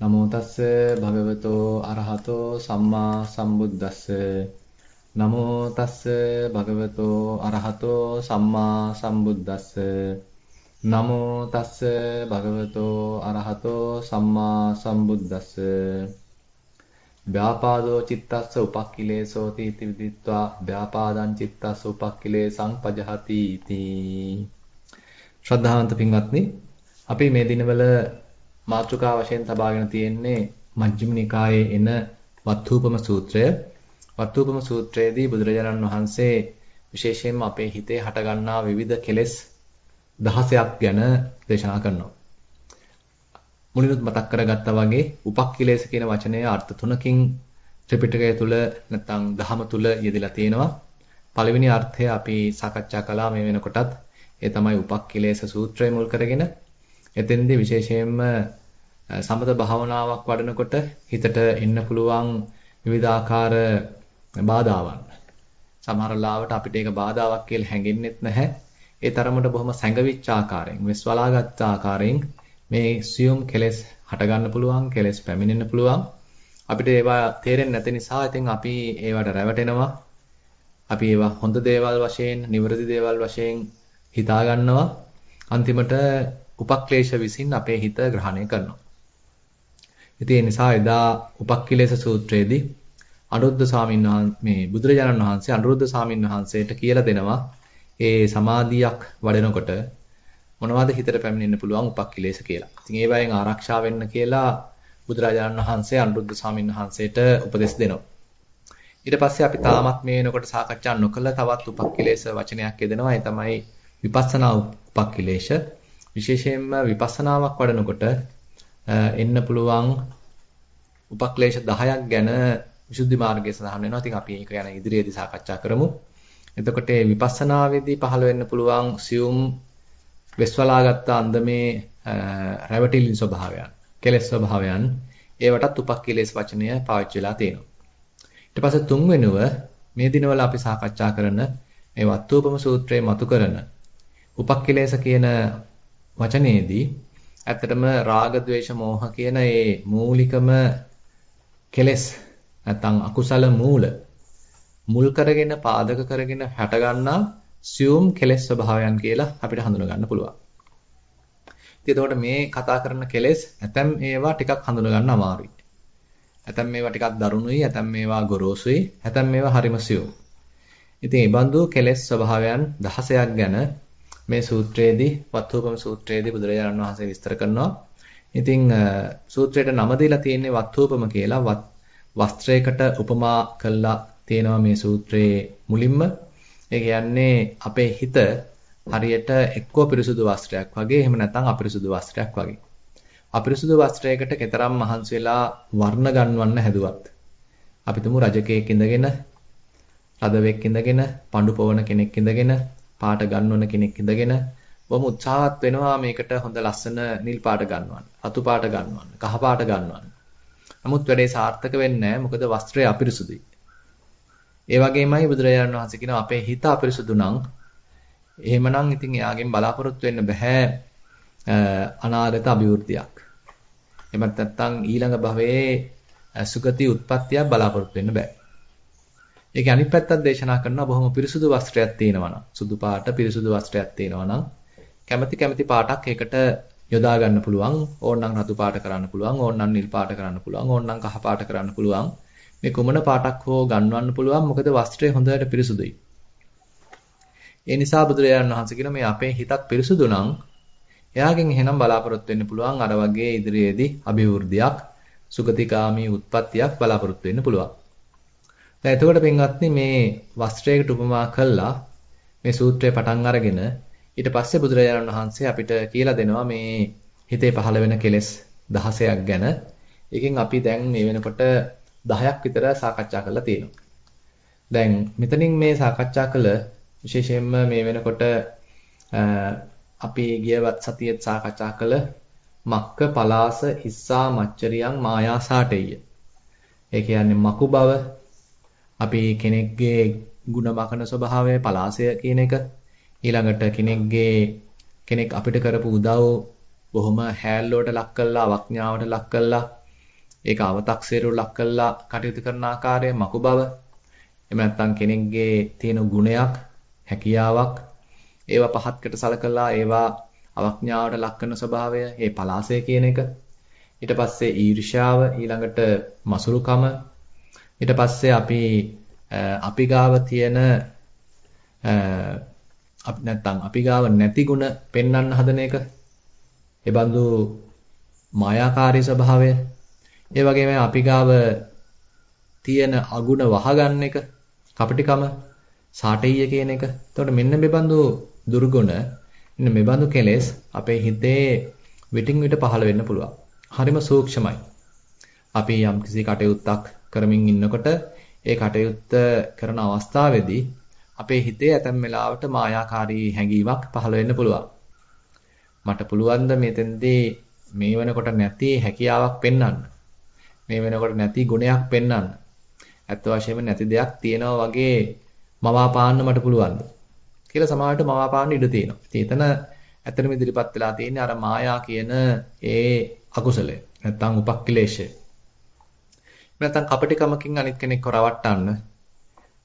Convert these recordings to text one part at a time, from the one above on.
නමෝ තස්ස භගවතෝ අරහතෝ සම්මා සම්බුද්දස්ස. නමෝ තස්ස භගවතෝ අරහතෝ සම්මා සම්බුද්දස්ස. නමෝ තස්ස භගවතෝ අරහතෝ සම්මා සම්බුද්දස්ස. ව්‍යාපාදෝ චිත්තස්ස උපක්ඛිලේසෝ තීති විදිත්වා. ව්‍යාපාදං චිත්තස්ස උපක්ඛිලේසං පජහති इति ශ්‍රද්ධාවන්ත පින්වත්නි අපි මේ දිනවල මාතෘකා වශයෙන් තබාගෙන තියෙන්නේ මජ්ක්‍ධිම නිකායේ එන වත්ථූපම සූත්‍රය. වත්ථූපම සූත්‍රයේදී බුදුරජාණන් වහන්සේ විශේෂයෙන්ම අපේ හිතේ හටගන්නා විවිධ කෙලෙස් 16ක් ගැන දේශනා කරනවා. මුලිනුත් මතක් කරගත්තා වගේ උපක්ඛිලේශ කියන වචනය අර්ථ තුනකින් ත්‍රිපිටකය තුල නැත්නම් දහම තුල යෙදලා තියෙනවා. පළවෙනි අර්ථය අපි සාකච්ඡා කළා මේ වෙනකොටත් ඒ තමයි උපක්ඛිලේශ සූත්‍රය මුල් කරගෙන එතෙන්දී විශේෂයෙන්ම සමත භාවනාවක් වඩනකොට හිතට එන්න පුළුවන් විවිධාකාර බාධාවන්. සමහර ලාවට අපිට ඒක බාධාවක් කියලා හැඟෙන්නෙත් නැහැ. ඒ තරමට බොහොම සැඟවිච්ච ආකාරයෙන්, විශ්වලාගත් ආකාරයෙන් මේ සියුම් කෙලෙස් හටගන්න පුළුවන්, කෙලෙස් පැමිණෙන්න පුළුවන්. අපිට ඒවා තේරෙන්නේ නැති නිසා ඉතින් අපි ඒවට රැවටෙනවා. අපි ඒවා හොඳ දේවල් වශයෙන්, නිවැරදි දේවල් වශයෙන් හිතා ගන්නවා. අන්තිමට උපක්ලේශ විසින් අපේ හිත ග්‍රහණය කරනවා. ඉතින් ඒ නිසා එදා උපක්ඛිලේශ සූත්‍රයේදී අනුරුද්ධ ස්වාමීන් මේ බුදුරජාණන් වහන්සේ අනුරුද්ධ ස්වාමීන් වහන්සේට කියලා දෙනවා ඒ සමාධියක් වඩනකොට මොනවද හිතට පැමිණෙන්න පුළුවන් උපක්ඛිලේශ කියලා. ඉතින් ඒ වයින් ආරක්ෂා වෙන්න කියලා බුදුරජාණන් වහන්සේ අනුරුද්ධ ස්වාමීන් වහන්සේට උපදෙස් දෙනවා. ඊට පස්සේ අපි තාමත් මේ වෙනකොට සාකච්ඡා නොකළ තවත් උපක්ඛිලේශ වචනයක් යදෙනවා. ඒ තමයි විපස්සනා උපක්ඛිලේශ. විශේෂයෙන්ම විපස්සනාවක් වඩනකොට එන්න පුළුවන් උපක්ලේශ 10ක් ගැන විසුද්ධි මාර්ගයේ සඳහන් වෙනවා. ඉතින් අපි ඒක ගැන ඉදිරියේදී සාකච්ඡා කරමු. එතකොට මේ විපස්සනාවේදී පහළ වෙන්න පුළුවන් සියුම් වෙස්වලාගත් අන්දමේ රැවටිලින් ස්වභාවයන්, කෙලෙස් ස්වභාවයන් ඒවටත් උපක්ලේශ වචනය පාවිච්චි වෙලා තියෙනවා. ඊට පස්සේ තුන්වෙනුව මේ දිනවල අපි සාකච්ඡා කරන මේ වත්තුපම සූත්‍රයේ මතු කරන උපක්ලේශ කියන වචනේදී ඇත්තටම රාග ద్వේෂ මෝහ කියන ඒ මූලිකම කෙලෙස් නැත්නම් අකුසල මූල මුල් කරගෙන පාදක කරගෙන හැටගන්නා සියුම් කෙලෙස් ස්වභාවයන් කියලා අපිට හඳුනා ගන්න පුළුවන්. ඉතින් එතකොට මේ කතා කරන කෙලෙස් ඇතැම් ඒවා ටිකක් හඳුනා ගන්න අමාරුයි. ඇතැම් මේවා ටිකක් දරුණුයි, ඇතැම් මේවා ගොරෝසුයි, ඇතැම් මේවා හරිම සියුම්. ඉතින් මේ බඳු කෙලෙස් ස්වභාවයන් 16ක් ගැන මේ සූත්‍රයේදී වත්ථෝපම සූත්‍රයේදී බුදුරජාණන් වහන්සේ විස්තර කරනවා. ඉතින් සූත්‍රයට නම දීලා තියෙන්නේ වත්ථෝපම කියලා වස්ත්‍රයකට උපමා කළා තියෙනවා මේ සූත්‍රයේ මුලින්ම. ඒ කියන්නේ අපේ හිත හරියට එක්කෝ පිරිසුදු වස්ත්‍රයක් වගේ එහෙම නැත්නම් අපිරිසුදු වස්ත්‍රයක් වගේ. අපිරිසුදු වස්ත්‍රයකට කතරම් මහන්සි වෙලා වර්ණ ගන්වන්න හැදුවත් අපි තුමු රජකෙක් ඉඳගෙන රදවෙක් ඉඳගෙන පඳු පොවන කෙනෙක් ඉඳගෙන පාට ගන්නවන කෙනෙක් ඉඳගෙන බොහොම උත්සාහවත් වෙනවා මේකට හොඳ ලස්සන නිල් පාට ගන්නවන්න. රතු පාට ගන්නවන්න. කහ පාට ගන්නවන්න. නමුත් වැඩේ සාර්ථක වෙන්නේ මොකද වස්ත්‍රය අපිරිසුදුයි. ඒ වගේමයි බුදුරජාණන් වහන්සේ කියනවා අපේ හිත අපිරිසුදු නම් එහෙමනම් ඉතින් එයාගෙන් බලාපොරොත්තු වෙන්න බෑ අනාගත අභිවෘද්ධියක්. එමත් නැත්නම් ඊළඟ භවයේ සුගති උත්පත්තියක් බලාපොරොත්තු වෙන්න බෑ. ඒකේ අනිත් පැත්තත් දේශනා කරනවා බොහොම පිරිසුදු වස්ත්‍රයක් තියෙනවා නම්. සුදු පාට පිරිසුදු වස්ත්‍රයක් තියෙනවා නම්. කැමැති කැමැති පාටක් ඒකට යොදා ගන්න පුළුවන්. ඕනනම් රතු පාට කරන්න පුළුවන් ඕනනම් නිල් පාට කරන්න පුළුවන් ඕනනම් කහ පාට කරන්න පුළුවන්. මේ කුමන පාටක් හෝ ගන්වන්න පුළුවන්. මොකද වස්ත්‍රය හොඳට පිරිසුදුයි. ඒ නිසා බුදුරජාණන් වහන්සේ කියන මේ අපේ හිතත් පිරිසුදු නම් එයාගෙන් එහෙනම් බලාපොරොත්තු වෙන්න පුළුවන්. අර වගේ ඉදිරියේදී අභිවෘද්ධියක් සුගතිකාමී උත්පත්තියක් බලාපොරොත්තු වෙන්න පුළුවන්. දැන් එතකොට පින්වත්නි මේ වස්ත්‍රයකට උපමා කළා මේ සූත්‍රය පටන් අරගෙන ඊට පස්සේ බුදුරජාණන් වහන්සේ අපිට කියලා දෙනවා මේ හිතේ පහළ වෙන කෙලෙස් 16ක් ගැන. ඒකෙන් අපි දැන් මේ වෙනකොට 10ක් විතර සාකච්ඡා කරලා තියෙනවා. දැන් මෙතනින් මේ සාකච්ඡා කළ විශේෂයෙන්ම මේ වෙනකොට අපි ගියවත් සතියේත් සාකච්ඡා කළ මක්ක පලාස ඉස්සා මච්චරියන් මායා සාටෙය. ඒ කියන්නේ මකු බව අපේ කෙනෙක්ගේ ಗುಣ මකන ස්වභාවය පලාසය කියන එක. ඊළඟට කෙනෙක්ගේ කෙනෙක් අපිට කරපු උදව් බොහොම හැල්ලුවට ලක් කළා අවඥාවට ලක් කළා. ඒක අව탁සේරු ලක් කළා කටයුතු කරන ආකාරය මකු බව. එහෙම නැත්නම් කෙනෙක්ගේ තියෙන ගුණයක් හැකියාවක් ඒවා පහත්කට සලකලා ඒවා අවඥාවට ලක් කරන ස්වභාවය ඒ පලාසය කියන එක. ඊට පස්සේ ඊර්ෂ්‍යාව ඊළඟට මසුරුකම ඊට පස්සේ අපි අපි ගාව තියෙන අපි නැත්තම් අපි ගාව නැති ಗುಣ පෙන්වන්න හදන එක. ඒ බඳු මායාකාරී ස්වභාවය. ඒ වගේම අපි ගාව තියෙන අගුණ වහගන්න එක, කපටිකම, සාටෙය කියන එක. එතකොට මෙන්න මේ බඳු දුර්ගුණ, මෙන්න මේ බඳු කෙලෙස් අපේ හිතේ විටින් විට පහළ වෙන්න පුළුවන්. හරිම සූක්ෂමයි. අපි යම්කිසි කටයුත්තක් කරමින් ඉන්නකොට ඒ කටයුත්ත කරන අවස්ථාවේදී අපේ හිතේ ඇතැම් වෙලාවට මායාකාරී හැඟීමක් පහළ වෙන්න පුළුවන්. මට පුළුවන් ද මෙතෙන්දී මේ වෙනකොට නැති හැකියාවක් පෙන්වන්න. මේ වෙනකොට නැති ගුණයක් පෙන්වන්න. ඇත්ත වශයෙන්ම නැති දෙයක් තියෙනවා වගේ මවාපාන්න මට පුළුවන්ද? කියලා සමහරවිට මවාපාන්න ඉඩ තියෙනවා. ඉතින් එතන ඇත්තටම ඉදිරිපත් වෙලා තියෙන්නේ අර මායා කියන ඒ අකුසලය. නැත්තම් උපක්ඛිලේශය. නැත්තම් කපටිකමකින් අනිත් කෙනෙක්ව රවට්ටන්න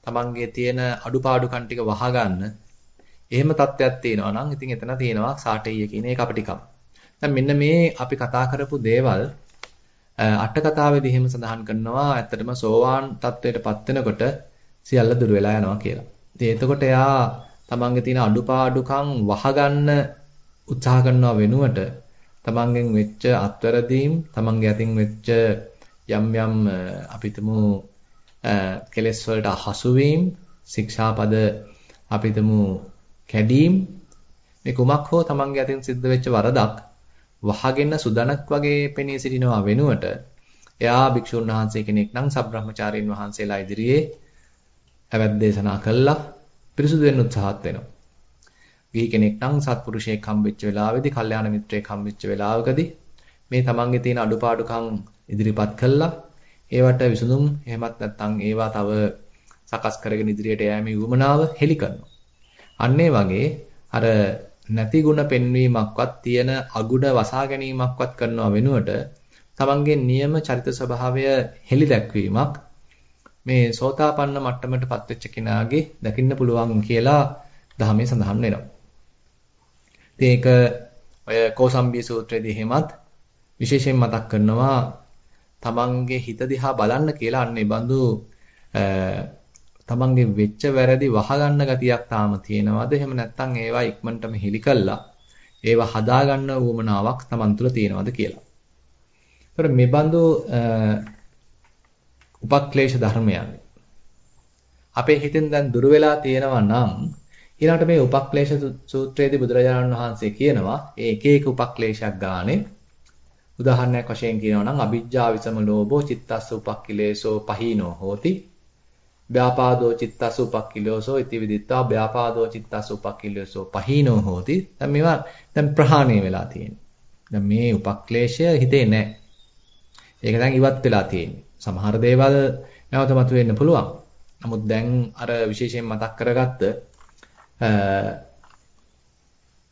තමන්ගේ තියෙන අඩුපාඩුකම් ටික වහගන්න එහෙම තත්ත්වයක් තියෙනවා නම් ඉතින් එතන තියෙනවා සාටෙయ్య කියන එක අපටිකම්. දැන් මෙන්න මේ අපි කතා කරපු දේවල් අට කතාවේදී එහෙම සඳහන් කරනවා ඇත්තටම සෝවාන් තත්වයටපත් වෙනකොට සියල්ල දුර වෙලා යනවා කියලා. ඉතින් එතකොට එයා තමන්ගේ තියෙන අඩුපාඩුකම් වහගන්න උත්සාහ කරනවා වෙනුවට තමන්ගෙන් වෙච්ච අත්වැරදීම් තමන්ගේ අතින් වෙච්ච යම් යම් අපිටම කෙලෙස් වලට හසු වීම, ශික්ෂාපද අපිටම කැඩීම් මේ කුමක් හෝ තමන්ගේ අතින් සිද්ධ වෙච්ච වරදක් වහගෙන සුදනක් වගේ පෙනී සිටිනවා වෙනුවට එයා භික්ෂුන් වහන්සේ කෙනෙක් නම් සබ්‍රහ්මචාරීන් වහන්සේලා ඉදිරියේ අවැත් දේශනා කළා පිරිසුදු වෙන්න උත්සාහත් වෙනවා. ගිහි කෙනෙක් නම් සත්පුරුෂයෙක් හම්බෙච්ච වෙලාවේදී, කල්යාණ මිත්‍රයෙක් හම්බෙච්ච වෙලාවකදී මේ තමන්ගේ තියෙන අඩුපාඩුකම් ඉදිරිපත් කළා ඒවට විසඳුම් එහෙමත් නැත්නම් ඒවා තව සකස් කරගෙන ඉදිරියට යෑමේ උවමනාව හෙලි කරනවා. අන්න වගේ අර නැති ಗುಣ පෙන්වීමක්වත් තියෙන අගුණ වසා ගැනීමක්වත් කරනව වෙනුවට තමන්ගේ නියම චරිත ස්වභාවය හෙලි දැක්වීමක් මේ සෝතාපන්න මට්ටමටපත් වෙච්ච කෙනාගේ දකින්න පුළුවන් කියලා ධර්මයේ සඳහන් වෙනවා. ඉතින් ඒක ඔය කෝසම්බී සූත්‍රයේදී එහෙමත් විශේෂයෙන් මතක් කරනවා තමන්ගේ හිත දිහා බලන්න කියලා අන්න ඒ බඳු තමන්ගේ වෙච්ච වැරදි වහගන්න ගතියක් තාම තියෙනවද එහෙම නැත්නම් ඒවා ඉක්මනටම හෙලි කළා ඒවා හදාගන්න උවමනාවක් තමන් තුළ තියෙනවද කියලා. ඒතර මේ බඳු උපක්ලේශ ධර්මයන් අපේ හිතෙන් දැන් දුර වෙලා තියෙනවා නම් ඊළඟට මේ උපක්ලේශ සූත්‍රයේදී බුදුරජාණන් වහන්සේ කියනවා ඒ එක එක උපක්ලේශයක් ගානේ උදාහරණයක් වශයෙන් කියනවා නම් අ비ජ්ජා විසම ලෝභෝ චිත්තස්ස උපක්ඛිලේසෝ පහීනෝ හෝති. ව්‍යාපාදෝ චිත්තස්ස උපක්ඛිලේසෝ ඉති විදිත්තා ව්‍යාපාදෝ චිත්තස්ස උපක්ඛිලේසෝ පහීනෝ හෝති. දැන් මේවා දැන් ප්‍රහාණය වෙලා තියෙන්නේ. දැන් මේ උපක්ලේශය හිතේ නැහැ. ඒක දැන් ඉවත් වෙලා තියෙන්නේ. සමහර දේවල් නැවත මතුවෙන්න පුළුවන්. නමුත් දැන් අර විශේෂයෙන් මතක් කරගත්ත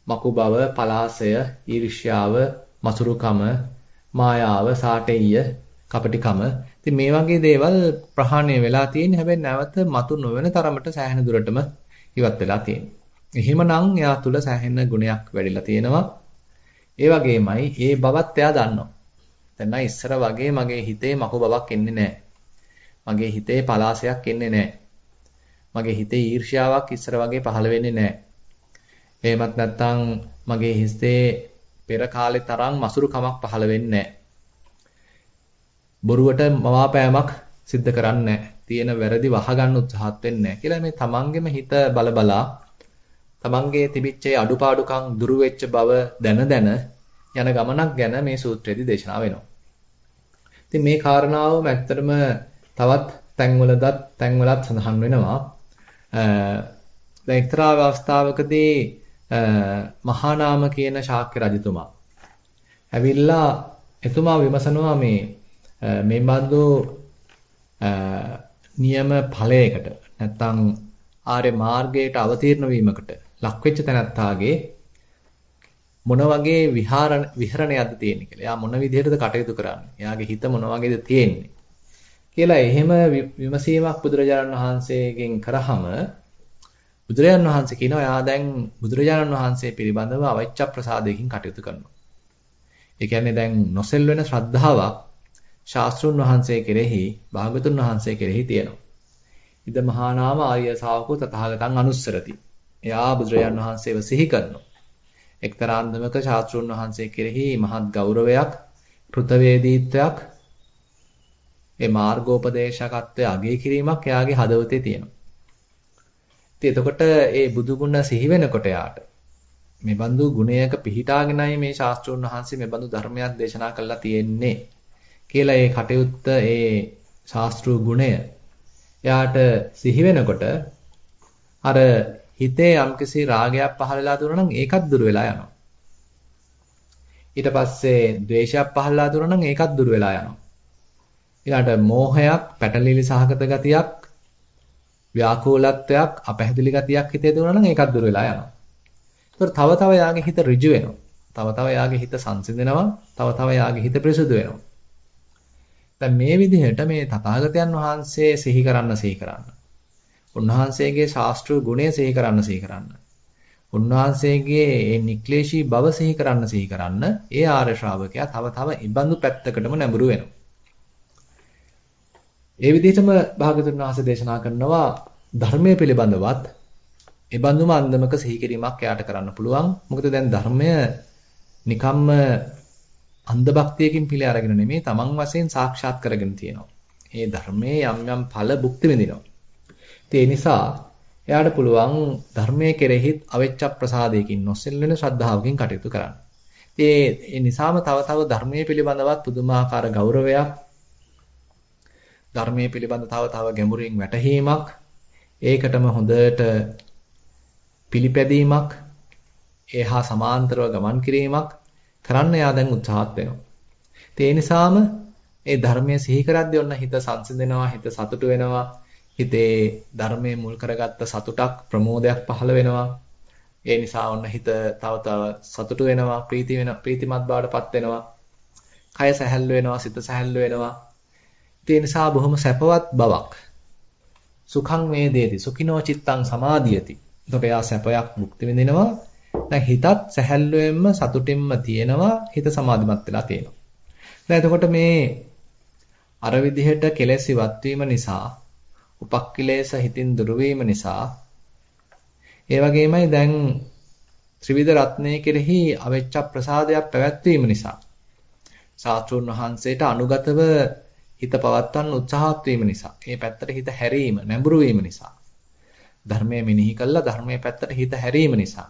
මකු බව, පලාසය, ඊර්ෂ්‍යාව, මසුරුකම, මායාව, සාටෙయ్య, කපටිකම. ඉතින් මේ වගේ දේවල් ප්‍රහාණය වෙලා තියෙන හැබැයි නැවත මතු නොවන තරමට සෑහෙන දුරටම ඉවත් වෙලා තියෙනවා. එහෙමනම් එයා තුල සෑහෙන ගුණයක් වැඩිලා තියෙනවා. ඒ වගේමයි ඒ බවත් එයා දන්නවා. දැන් නම් ඉස්සර වගේ මගේ හිතේ මකු බවක් එන්නේ නැහැ. මගේ හිතේ පලාසයක් එන්නේ නැහැ. මගේ හිතේ ඊර්ෂ්‍යාවක් ඉස්සර වගේ පහළ වෙන්නේ නැහැ. එහෙමත් නැත්නම් මගේ හිතේ පෙර කාලේ තරම් මසුරුකමක් පහළ වෙන්නේ බොරුවට මවාපෑමක් සිද්ධ කරන්නේ තියෙන වැරදි වහගන්න උත්සාහත් වෙන්නේ කියලා මේ තමන්ගෙම හිත බලබලා තමන්ගේ තිබිච්ච අඩුපාඩුකම් දුරු වෙච්ච බව දැන දැන යන ගමනක් ගැන මේ සූත්‍රයේදී දේශනා වෙනවා. ඉතින් මේ කාරණාවම ඇත්තටම තවත් තැන්වලදත් තැන්වලත් සඳහන් වෙනවා. දැන් එක්තරා අවස්ථාවකදී මහානාම කියන ශාක්‍ය රජතුමා. ඇවිල්ලා එතුමා විමසනවා මේ මේ බඳු නියම ඵලයකට නැත්තම් ආර්ය මාර්ගයට අවතීර්ණ වීමකට ලක්වෙච්ච තැනත්තාගේ මොන වගේ විහාර විහරණයක්ද තියෙන්නේ කියලා. එයා මොන විදිහටද කටයුතු කරන්නේ? එයාගේ හිත මොන වගේද තියෙන්නේ? කියලා එහෙම විමසීමක් බුදුරජාණන් වහන්සේගෙන් කරාම බුදුරජාණන් වහන්සේ කියනවා එයා දැන් බුදුරජාණන් වහන්සේ පිළිබඳව අවෛච්ඡ ප්‍රසාදයකින් කටයුතු කරනවා. ඒ කියන්නේ දැන් නොසෙල් වෙන ශ්‍රද්ධාවක් ශාස්ත්‍රුන් වහන්සේ කෙරෙහි භාගතුන් වහන්සේ කෙරෙහි තියෙනවා. ඉද මහා නාම ආර්ය ශාවකෝ තථාගතං අනුස්සරති. එයා බුදුරජාණන් වහන්සේව සිහි කරනවා. එක්තරා අන්දමක ශාස්ත්‍රුන් වහන්සේ කෙරෙහි මහත් ගෞරවයක්, කෘතවේදීත්වයක්, ඒ මාර්ගෝපදේශකත්වයේ අගය කිරීමක් එයාගේ හදවතේ තියෙනවා. ඉතින් එතකොට ඒ බුදු ගුණ සිහි වෙනකොට යාට මේ බඳු ගුණයක පිහිටාගෙනයි මේ ශාස්ත්‍රෝන් වහන්සේ මේ බඳු ධර්මයක් දේශනා කළා තියෙන්නේ කියලා ඒ කටයුත්ත ඒ ශාස්ත්‍රීය ගුණය එයාට සිහි වෙනකොට අර හිතේ යම්කිසි රාගයක් පහළලා දුනා නම් ඒකත් දුර වෙලා යනවා. ඊට පස්සේ ද්වේෂයක් පහළලා දුනා නම් ඒකත් දුර වෙලා යනවා. ඊළාට මෝහයක්, පැටලිලි සහගත ගතියක්, ව්‍යාකූලත්වයක්, අපැහැදිලි ගතියක් හිතේ දුනා නම් ඒකත් දුර වෙලා යනවා. ඒතර තව තව යාගේ හිත ඍජු වෙනවා. තව තව යාගේ හිත සංසිඳෙනවා. තව තව යාගේ හිත පිරිසුදු වෙනවා. දැන් මේ විදිහට මේ තථාගතයන් වහන්සේ සිහි කරන්න සිහි කරන්න. උන්වහන්සේගේ ශාස්ත්‍රීය ගුණය සිහි කරන්න සිහි කරන්න. උන්වහන්සේගේ මේ නික්ලේශී බව සිහි කරන්න සිහි කරන්න ඒ ආර්ය ශ්‍රාවකයා තව තව ඉබඳු පැත්තකටම නැඹුරු වෙනවා. ඒ විදිහටම භාගතුන් වහන්සේ දේශනා කරනවා ධර්මයේ පිළිබඳවත් ඉබඳුම අන්දමක සිහි කිරීමක් එයාට කරන්න පුළුවන්. මොකද දැන් ධර්මය නිකම්ම අන්ධ භක්තියකින් පිළි අරගෙන නෙමෙයි තමන් වශයෙන් සාක්ෂාත් කරගෙන තියෙනවා. මේ ධර්මයේ යම් යම් ඵල භුක්ති විඳිනවා. ඒ නිසා එයාට පුළුවන් ධර්මයේ කෙරෙහිත් අවෙච්ච ප්‍රසාදයකින් නොසෙල්වෙන ශ්‍රද්ධාවකින් කටයුතු කරන්න. ඒ නිසාම තව තව ධර්මයේ පිළිබඳවත් පුදුමාකාර ගෞරවයක් ධර්මයේ පිළිබඳ තව තව ගැඹුරින් වැටහීමක් ඒකටම හොඳට පිළිපැදීමක් ඒහා සමාන්තරව ගමන් කිරීමක් කරන්න යා දැන් උත්සාහත් වෙනවා. ඒ නිසාම ඒ ධර්මයේ සිහි කරද්දී ඔන්න හිත සංසිඳෙනවා, හිත සතුටු වෙනවා, හිතේ ධර්මයේ මුල් කරගත්ත සතුටක්, ප්‍රමෝදයක් පහළ වෙනවා. ඒ නිසා ඔන්න හිත තව තව සතුටු වෙනවා, ප්‍රීති වෙන ප්‍රීතිමත් බවටපත් වෙනවා. කය සැහැල්ලු වෙනවා, සිත සැහැල්ලු වෙනවා. ඒ නිසා බොහොම සැපවත් බවක්. සුඛං වේදේති, සුඛිනෝ චිත්තං සමාධියති. එතකොට එයා සැපයක් මුක්ති විඳිනවා. දැන් හිතත් සැහැල්ලුවෙන්ම සතුටින්ම තියෙනවා හිත සමාධිමත් වෙලා තියෙනවා. දැන් එතකොට මේ අර විදිහට කෙලෙස් ඉවත් නිසා උපක්ඛිලේශ හිතින් දුරු නිසා ඒ වගේමයි දැන් ත්‍රිවිධ රත්නයේ කෙරෙහි අවෙච්ච ප්‍රසාදයක් පැවැත්වීම නිසා සාස්ත්‍රුන් වහන්සේට අනුගතව හිත පවත්වන්න උත්සාහත් වීම නිසා මේ පැත්තට හිත හැරීම නැඹුරු වීම නිසා ධර්මයේ මෙනෙහි කළා ධර්මයේ පැත්තට හිත හැරීම නිසා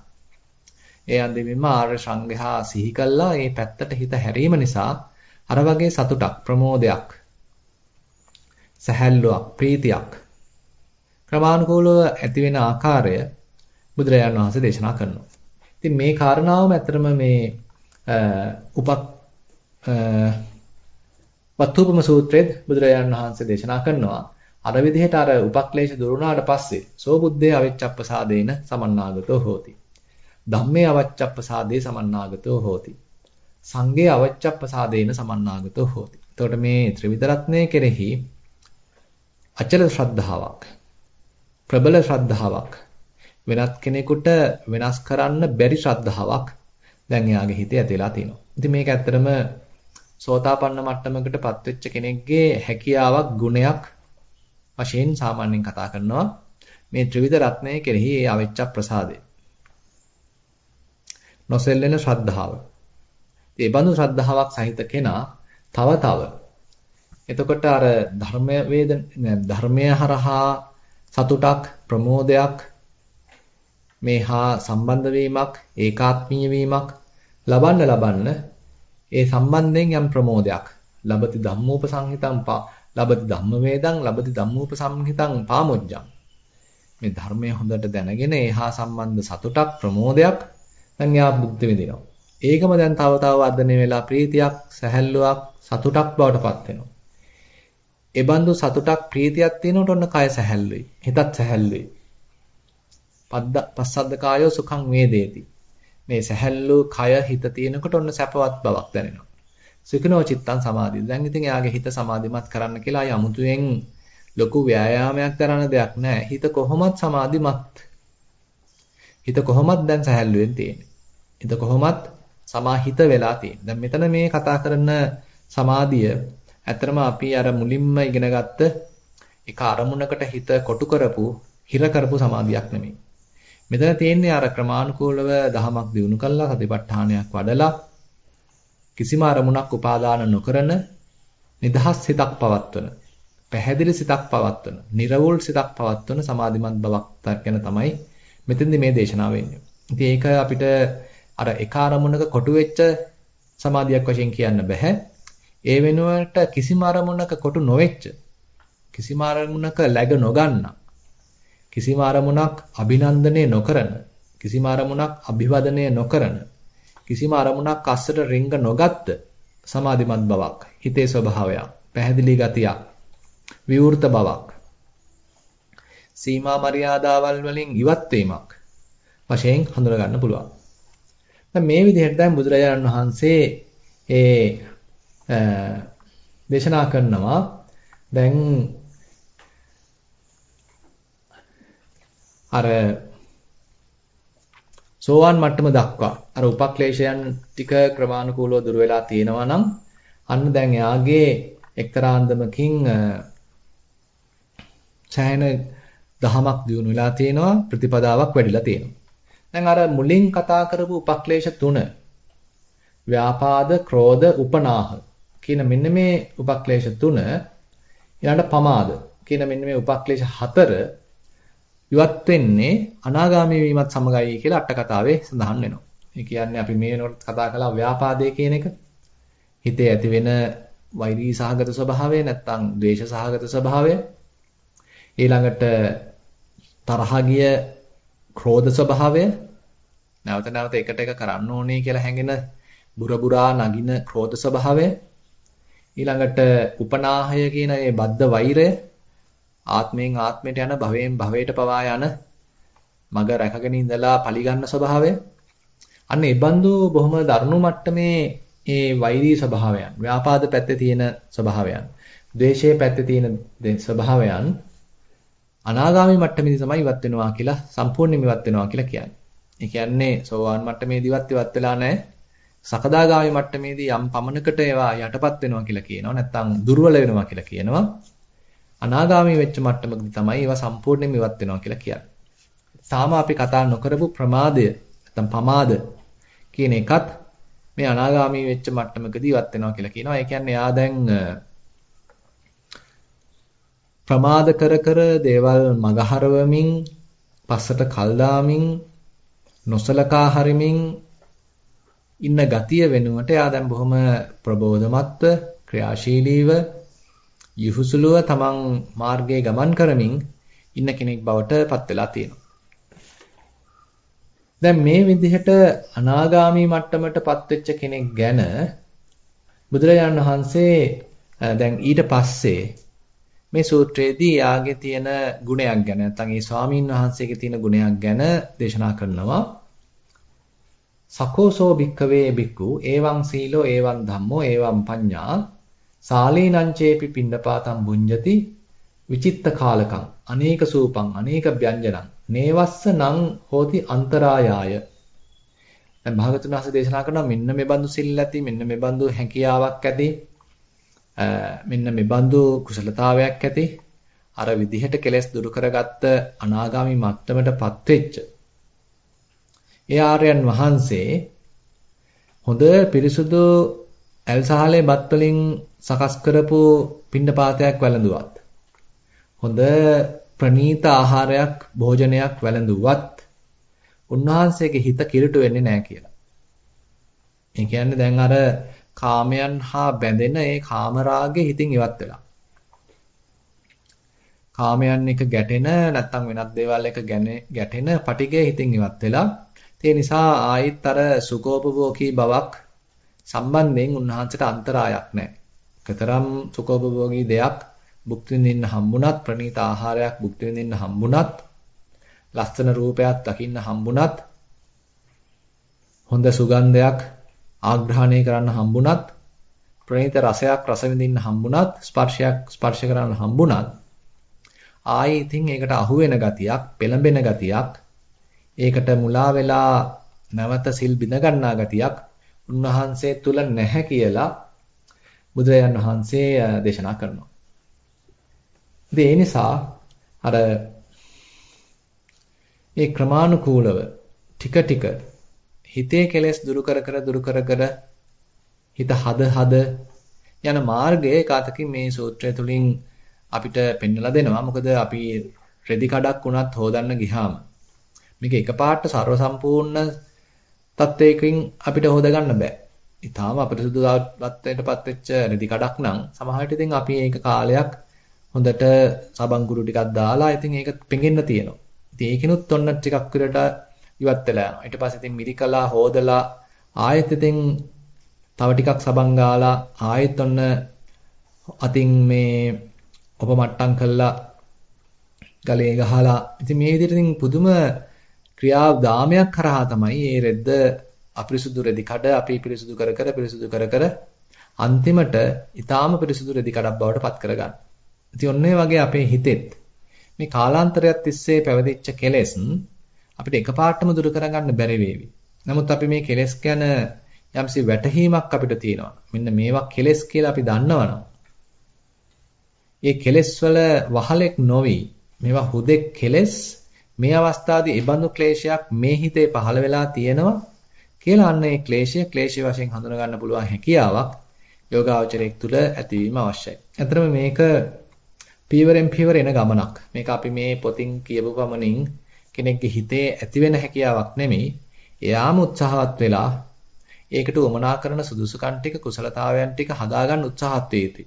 ඒ අන්දිමින්ම ආර්ය සංඝයා සිහි කළා මේ පැත්තට හිත හැරීම නිසා අර වගේ සතුටක් ප්‍රමෝදයක් සැහැල්ලුවක් ප්‍රීතියක් ක්‍රමානුකූලව ඇති වෙන ආකාරය බුදුරජාණන් වහන්සේ දේශනා කරනවා. ඉතින් මේ කාරණාවම ඇත්තටම මේ උපක් වත්තුපම සූත්‍රයේ බුදුරජාණන් වහන්සේ දේශනා කරනවා. අර විදිහට අර උපක්ලේශ දුරුණාට පස්සේ සෝ බුද්දේ අවිච්ඡප්පසාදේන සමන්නාගතෝ හෝති. ධම්මේ අවච්චප්පසාදේ සමන්නාගතෝ හෝති. සංඝේ අවච්චප්පසාදේන සමන්නාගතෝ හෝති. එතකොට මේ ත්‍රිවිධ රත්නයේ කෙරෙහි අචල ශ්‍රද්ධාවක් ප්‍රබල ශ්‍රද්ධාවක් වෙනත් කෙනෙකුට වෙනස් කරන්න බැරි ශ්‍රද්ධාවක් දැන් එයාගේ හිතේ ඇතිලා තියෙනවා. ඉතින් මේක ඇත්තටම සෝතාපන්න මට්ටමකටපත් වෙච්ච කෙනෙක්ගේ හැකියාවක් ගුණයක් වශයෙන් සාමාන්‍යයෙන් කතා කරනවා මේ ත්‍රිවිධ රත්නයේ කෙරෙහි ඒ අවිච්ඡ ප්‍රසාදය. නොසෙල්ලෙන ශ්‍රද්ධාව. ඒ බඳු ශ්‍රද්ධාවක් සහිත කෙනා තව තව එතකොට අර ධර්මය වේද ධර්මය හරහා සතුටක් ප්‍රමෝදයක් මේහා සම්බන්ධ වීමක් ඒකාත්මීය වීමක් ලබන්න ලබන්න ඒ සම්බන්ධයෙන් යම් ප්‍රමෝදයක් ලබති ධම්මෝපසංහිතං පා ලබති ධම්ම වේදං ලබති ධම්මෝපසංහිතං පාමොජ්ජං මේ ධර්මය හොඳට දැනගෙන ඒහා සම්බන්ධ සතුටක් ප්‍රමෝදයක් දැන් යා බුද්ධ විඳිනවා. ඒකම දැන් තව තව වර්ධනය වෙලා ප්‍රීතියක්, සැහැල්ලුවක්, සතුටක් බවට පත් වෙනවා. ඒ බඳු සතුටක් ප්‍රීතියක් තියෙනකොට ඔන්න කය සැහැල්ලුයි. හිතත් සැහැල්ලුයි. පද්ද පස්සද්ද කායෝ සුඛං වේදේති. මේ සැහැල්ලු කය හිත තියෙනකොට ඔන්න සැපවත් බවක් දැනෙනවා. සුඛිනෝ චිත්තං සමාධි. දැන් ඉතින් එයාගේ හිත සමාධිමත් කරන්න කියලා යමුතුයෙන් ලොකු ව්‍යායාමයක් කරන්න දෙයක් නැහැ. හිත කොහොමත් සමාධිමත්. හිත කොහොමත් දැන් සැහැල්ලුවෙන් තියෙන්නේ. හිත කොහොමත් සමාහිත වෙලා තියෙන්නේ. දැන් මෙතන මේ කතා කරන සමාධිය ඇත්තරම අපි අර මුලින්ම ඉගෙනගත්ත එක අරමුණකට හිත කොටු කරපු, හිර කරපු සමාධියක් නෙමෙයි. මෙතන තියෙන්නේ අර ක්‍රමානුකූලව දහමක් දිනු කළා සතිපට්ඨානයක් වඩලා කිසිම අරමුණක් උපාදාන නොකරන නිදහස් සිතක් පවත්වන පැහැදිලි සිතක් පවත්වන නිර්වෝල් සිතක් පවත්වන සමාධිමත් බවක් ගැන තමයි මෙතෙන්දි මේ දේශනාව වෙන්නේ. ඉතින් ඒක අපිට අර එක අරමුණක කොටු වෙච්ච සමාධියක් වශයෙන් කියන්න බෑ. ඒ වෙනුවට කිසිම අරමුණක කොටු නොවෙච්ච කිසිම අරමුණක läග නොගන්න කිසිම අරමුණක් අභිනන්දනය නොකරන කිසිම අරමුණක් අභිවදනය නොකරන කිසිම අරමුණක් අස්සට රිංග නොගත්ත සමාධිමත් බවක් හිතේ ස්වභාවයක් පැහැදිලි ගතියක් විවෘත බවක් සීමා මරියාදාවල් වලින් ඉවත් වීමක් වශයෙන් හඳුනා ගන්න පුළුවන්. දැන් මේ විදිහට දැන් බුදුරජාණන් වහන්සේ ඒ දේශනා කරනවා දැන් අර සෝවාන් මට්ටම දක්වා අර උපක්ලේශයන් ටික ක්‍රමානුකූලව දුර වෙලා තියෙනවා නම් අන්න දැන් එයාගේ එක්තරා අන්දමකින් ඡායන දහමක් දිනු වෙලා තියෙනවා ප්‍රතිපදාවක් වැඩිලා තියෙනවා. දැන් අර මුලින් කතා කරපු උපක්ලේශ තුන ව්‍යාපාද, ක්‍රෝධ, උපනාහ කියන මෙන්න මේ උපක්ලේශ තුන ඊළඟට පමාද කියන මෙන්න මේ උපක්ලේශ හතර ඉවත් වෙන්නේ අනාගාමී වීමත් සමගයි කියලා අට කතාවේ සඳහන් වෙනවා. ඒ කියන්නේ අපි මේ වෙනකොට කතා කළා ව්‍යාපාදයේ කියන එක. හිතේ ඇති වෙන වෛරී සහගත ස්වභාවය නැත්නම් ද්වේෂ සහගත ස්වභාවය. ඊළඟට තරහ ගිය ක්‍රෝධ ස්වභාවය. නැවත නැවත එකට එක කරන්න ඕනේ කියලා හැඟෙන බුරබුරා නගින ක්‍රෝධ ස්වභාවය. ඊළඟට උපනාහය කියන ඒ බද්ධ වෛරය ආත්මයෙන් ආත්මයට යන භවයෙන් භවයට පවා යන මග රැකගෙන ඉඳලා පරිගන්න ස්වභාවය අන්න ඒ බඳු බොහොම දරුණු මට්ටමේ ඒ වෛරී ස්වභාවයන් ව්‍යාපාද පැත්තේ තියෙන ස්වභාවයන් ද්වේෂයේ පැත්තේ තියෙන ස්වභාවයන් අනාගාමී මට්ටමේදී තමයි ඉවත් වෙනවා කියලා සම්පූර්ණයෙන්ම ඉවත් වෙනවා කියලා කියන්නේ. ඒ කියන්නේ සෝවාන් මට්ටමේදීවත් ඉවත් වෙලා නැහැ. සකදාගාමී මට්ටමේදී යම් පමණකට ඒවා යටපත් වෙනවා කියලා කියනවා. නැත්නම් දුර්වල වෙනවා කියලා කියනවා. අනාගාමී වෙච්ච මට්ටමකදී තමයි ඒවා සම්පූර්ණයෙන්ම ඉවත් වෙනවා කියලා කියන්නේ. තාම අපි කතා නොකරපු ප්‍රමාදය නැත්නම් පමාද කියන එකත් මේ අනාගාමී වෙච්ච මට්ටමකදී ඉවත් වෙනවා කියලා කියනවා. ඒ කියන්නේ එයා දැන් ප්‍රමාද කර කර දේවල් මගහරවමින් පස්සට කල් දාමින් නොසලකා හරිමින් ඉන්න ගතිය වෙනුවට එයා දැන් බොහොම ප්‍රබෝධමත්ව ක්‍රියාශීලීව යහුසුලුව තමන් මාර්ගයේ ගමන් කරමින් ඉන්න කෙනෙක් බවට පත් වෙලා තියෙනවා. දැන් මේ විදිහට අනාගාමී මට්ටමට පත් වෙච්ච කෙනෙක් ගැන බුදුරජාණන් වහන්සේ දැන් ඊට පස්සේ මේ සූත්‍රයේදී යාගේ තියෙන ගුණයක් ගැන නැත්නම් ඒ ස්වාමීන් වහන්සේගේ තියෙන ගුණයක් ගැන දේශනා කරනවා. සකෝසෝ භික්කවේ බික්කු එවං සීලෝ එවං ධම්මෝ එවං පඤ්ඤා සාලීනංචේපි පින්නපාතං බුඤ්ජති විචිත්ත කාලකං අනේක සූපං අනේක ව්‍යංජනං නේවස්ස නං හෝති අන්තරායාය. දැන් භාගතුන් වහන්සේ දේශනා කරනවා මෙන්න මේ බඳු සිල් ඇති මෙන්න මේ බඳු හැකියාවක් ඇති මෙන්න මේ බඳු කුසලතාවයක් ඇති අර විදිහට කෙලස් දුරු කරගත්ත අනාගාමි මට්ටමටපත් වෙච්ච. ඒ ආර්යයන් වහන්සේ හොඳ පිරිසුදු ඇල්සහලේ බත් වලින් සකස් කරපු පිණ්ඩපාතයක් වැළඳුවත් හොඳ ප්‍රනීත ආහාරයක් භෝජනයක් වැළඳුවත් උන්වහන්සේගේ හිත කිලුට වෙන්නේ නැහැ කියලා. ඒ කියන්නේ දැන් අර කාමයන් හා බැඳෙන ඒ කාමරාගේ හිතින් ඉවත් වෙලා. කාමයන් එක ගැටෙන නැත්නම් වෙනත් දේවල් එක ගැටෙන පටිගය හිතින් ඉවත් වෙලා. ඒ නිසා ආයිත් අර සුඛෝපභෝගී බවක් සම්බන්ධයෙන් උන්වහන්සේට අන්තරායක් නැහැ. කතරම් සුඛෝපභෝගී දෙයක් භුක්ති විඳින්න හම්බුණත් ප්‍රණීත ආහාරයක් භුක්ති විඳින්න හම්බුණත් ලස්සන රූපයක් දකින්න හම්බුණත් හොඳ සුගන්ධයක් ආග්‍රහණය කරන්න හම්බුණත් ප්‍රණීත රසයක් රස විඳින්න හම්බුණත් ස්පර්ශයක් ස්පර්ශ කරන්න හම්බුණත් ආයි ඉතින් ඒකට අහු වෙන ගතියක් පෙළඹෙන ගතියක් ඒකට මුලා වෙලා නැවත සිල් බිඳ ගන්නා ගතියක් උන්වහන්සේ තුල නැහැ කියලා බුදුරජාන් වහන්සේ දේශනා කරනවා. ඉතින් ඒ නිසා අර ඒ ක්‍රමානුකූලව ටික ටික හිතේ කෙලෙස් දුරු කර කර දුරු කර කර හිත හද හද යන මාර්ගය කාතකින් මේ සූත්‍රය තුලින් අපිට පෙන්වලා දෙනවා. මොකද අපි රෙදි කඩක් උනත් හොදන්න ගියාම මේක එකපාරට ਸਰව සම්පූර්ණ තත්වයකින් අපිට හොද ගන්න බෑ. ඊටාම අපිරිසුදු වත්වයටපත් වෙච්ච රෙදි කඩක් නම් සමහරවිට ඉතින් අපි ඒක කාලයක් හොඳට සබංගුරු ටිකක් දාලා ඉතින් ඒක පෙඟෙන්න තියෙනවා. ඉතින් ඒකිනුත් ඔන්න ටිකක් විතරට ඉවත් වෙලා යනවා. ඊට පස්සේ ඉතින් මිරිකලා හොදලා ආයෙත් ඉතින් තව ටිකක් සබන් ගාලා ආයෙත් ඔන්න අතින් මේ ඔපමට්ටම් කළා ගලේ ගහලා ඉතින් මේ විදිහට ඉතින් පුදුම ක්‍රියා දාමයක් කරහා තමයි මේ රෙද්ද අපිරිසුදු රෙදි කඩ අපි පිරිසුදු කර කර පිරිසුදු කර කර අන්තිමට ඊටාම පිරිසුදු රෙදි කඩක් බවට පත් කරගන්න. ඉතින් ඔන්නේ වගේ අපේ හිතෙත් මේ කාලාන්තරයක් තිස්සේ පැවතිච්ච කෙලෙස් අපිට එකපාරටම දුරු කරගන්න බැරි වේවි. නමුත් අපි මේ කෙලෙස් ගැන යම්සි වැටහීමක් අපිට තියෙනවා. මෙන්න මේවා කෙලෙස් කියලා අපි දන්නවනම්. ඒ කෙලෙස් වල වහලෙක් නොවි මේවා හුදෙක් කෙලෙස් මේ අවස්ථාවේදී ඉබඳු ක්ලේශයක් මේ හිතේ පහළ වෙලා තියෙනවා කියලා අන්න ඒ ක්ලේශය ක්ලේශය වශයෙන් හඳුනා ගන්න පුළුවන් හැකියාවක් යෝගාවචරයක් තුල ඇතිවීම අවශ්‍යයි. අතරම මේක පීවරෙන් පීවර එන ගමනක්. මේක අපි මේ පොතින් කියපු පමණින් කෙනෙක්ගේ හිතේ ඇති වෙන හැකියාවක් නෙමෙයි. එයාම උත්සාහවත් වෙලා ඒකට උමනා කරන සුදුසුකම් ටික කුසලතාවයන් ටික හදාගන්න උත්සාහත් වේති.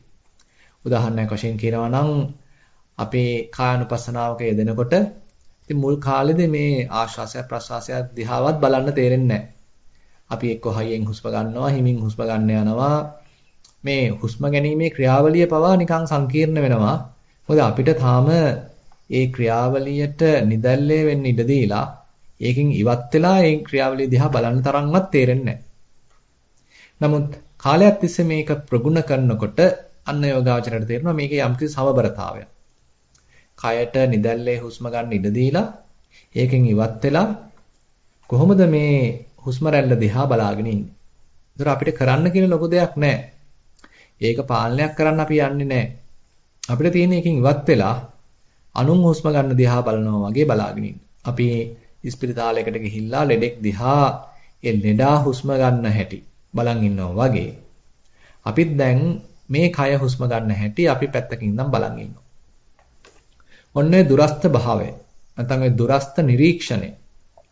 උදාහරණයක් වශයෙන් කියනවා නම් අපේ කායानुපස්සනාවක යෙදෙනකොට ඉතින් මුල් කාලෙදී මේ ආශ්වාසය ප්‍රශ්වාසය දිහාවත් බලන්න තේරෙන්නේ අපි එක්ක හයියෙන් හුස්ම ගන්නවා හිමින් හුස්ම ගන්න යනවා. මේ හුස්ම ගැනීමේ ක්‍රියාවලිය පවා නිකන් සංකීර්ණ වෙනවා. මොකද අපිට තාම ඒ ක්‍රියාවලියට නිදැල්ලේ වෙන්න ඉඩ දීලා ඒකෙන් ඉවත් වෙලා ඒ ක්‍රියාවලිය දිහා බලන්න තරම්වත් තේරෙන්නේ නමුත් කාලයක් තිස්සේ මේක ප්‍රගුණ කරනකොට අන්න යෝගාචරයට තේරෙනවා මේකේ යම්කිසි සමබරතාවයක්. කයට නිදැල්ලේ හුස්ම ගන්න ඉඩ දීලා ඒකෙන් ඉවත් වෙලා කොහොමද මේ හුස්ම රැල්ල දිහා බලාගෙන ඉන්නේ. ඒතර අපිට කරන්න කියන ලොකු දෙයක් නැහැ. ඒක පාලනයක් කරන්න අපි යන්නේ නැහැ. අපිට තියෙන එකෙන් ඉවත් වෙලා අනුන් හුස්ම ගන්න දිහා බලනවා වගේ බලාගෙන ඉන්න. අපි ඉස්පිරිතාලයකට ගිහිල්ලා ලෙඩෙක් දිහා ඒ ලෙඩා හුස්ම ගන්න හැටි බලන් ඉන්නවා වගේ. අපිත් දැන් මේ කය හුස්ම ගන්න හැටි අපි පැත්තකින් ඉඳන් බලන් ඉන්නවා. ඔන්න ඒ දුරස්ත භාවය නැත්නම් ඒ දුරස්ත නිරීක්ෂණය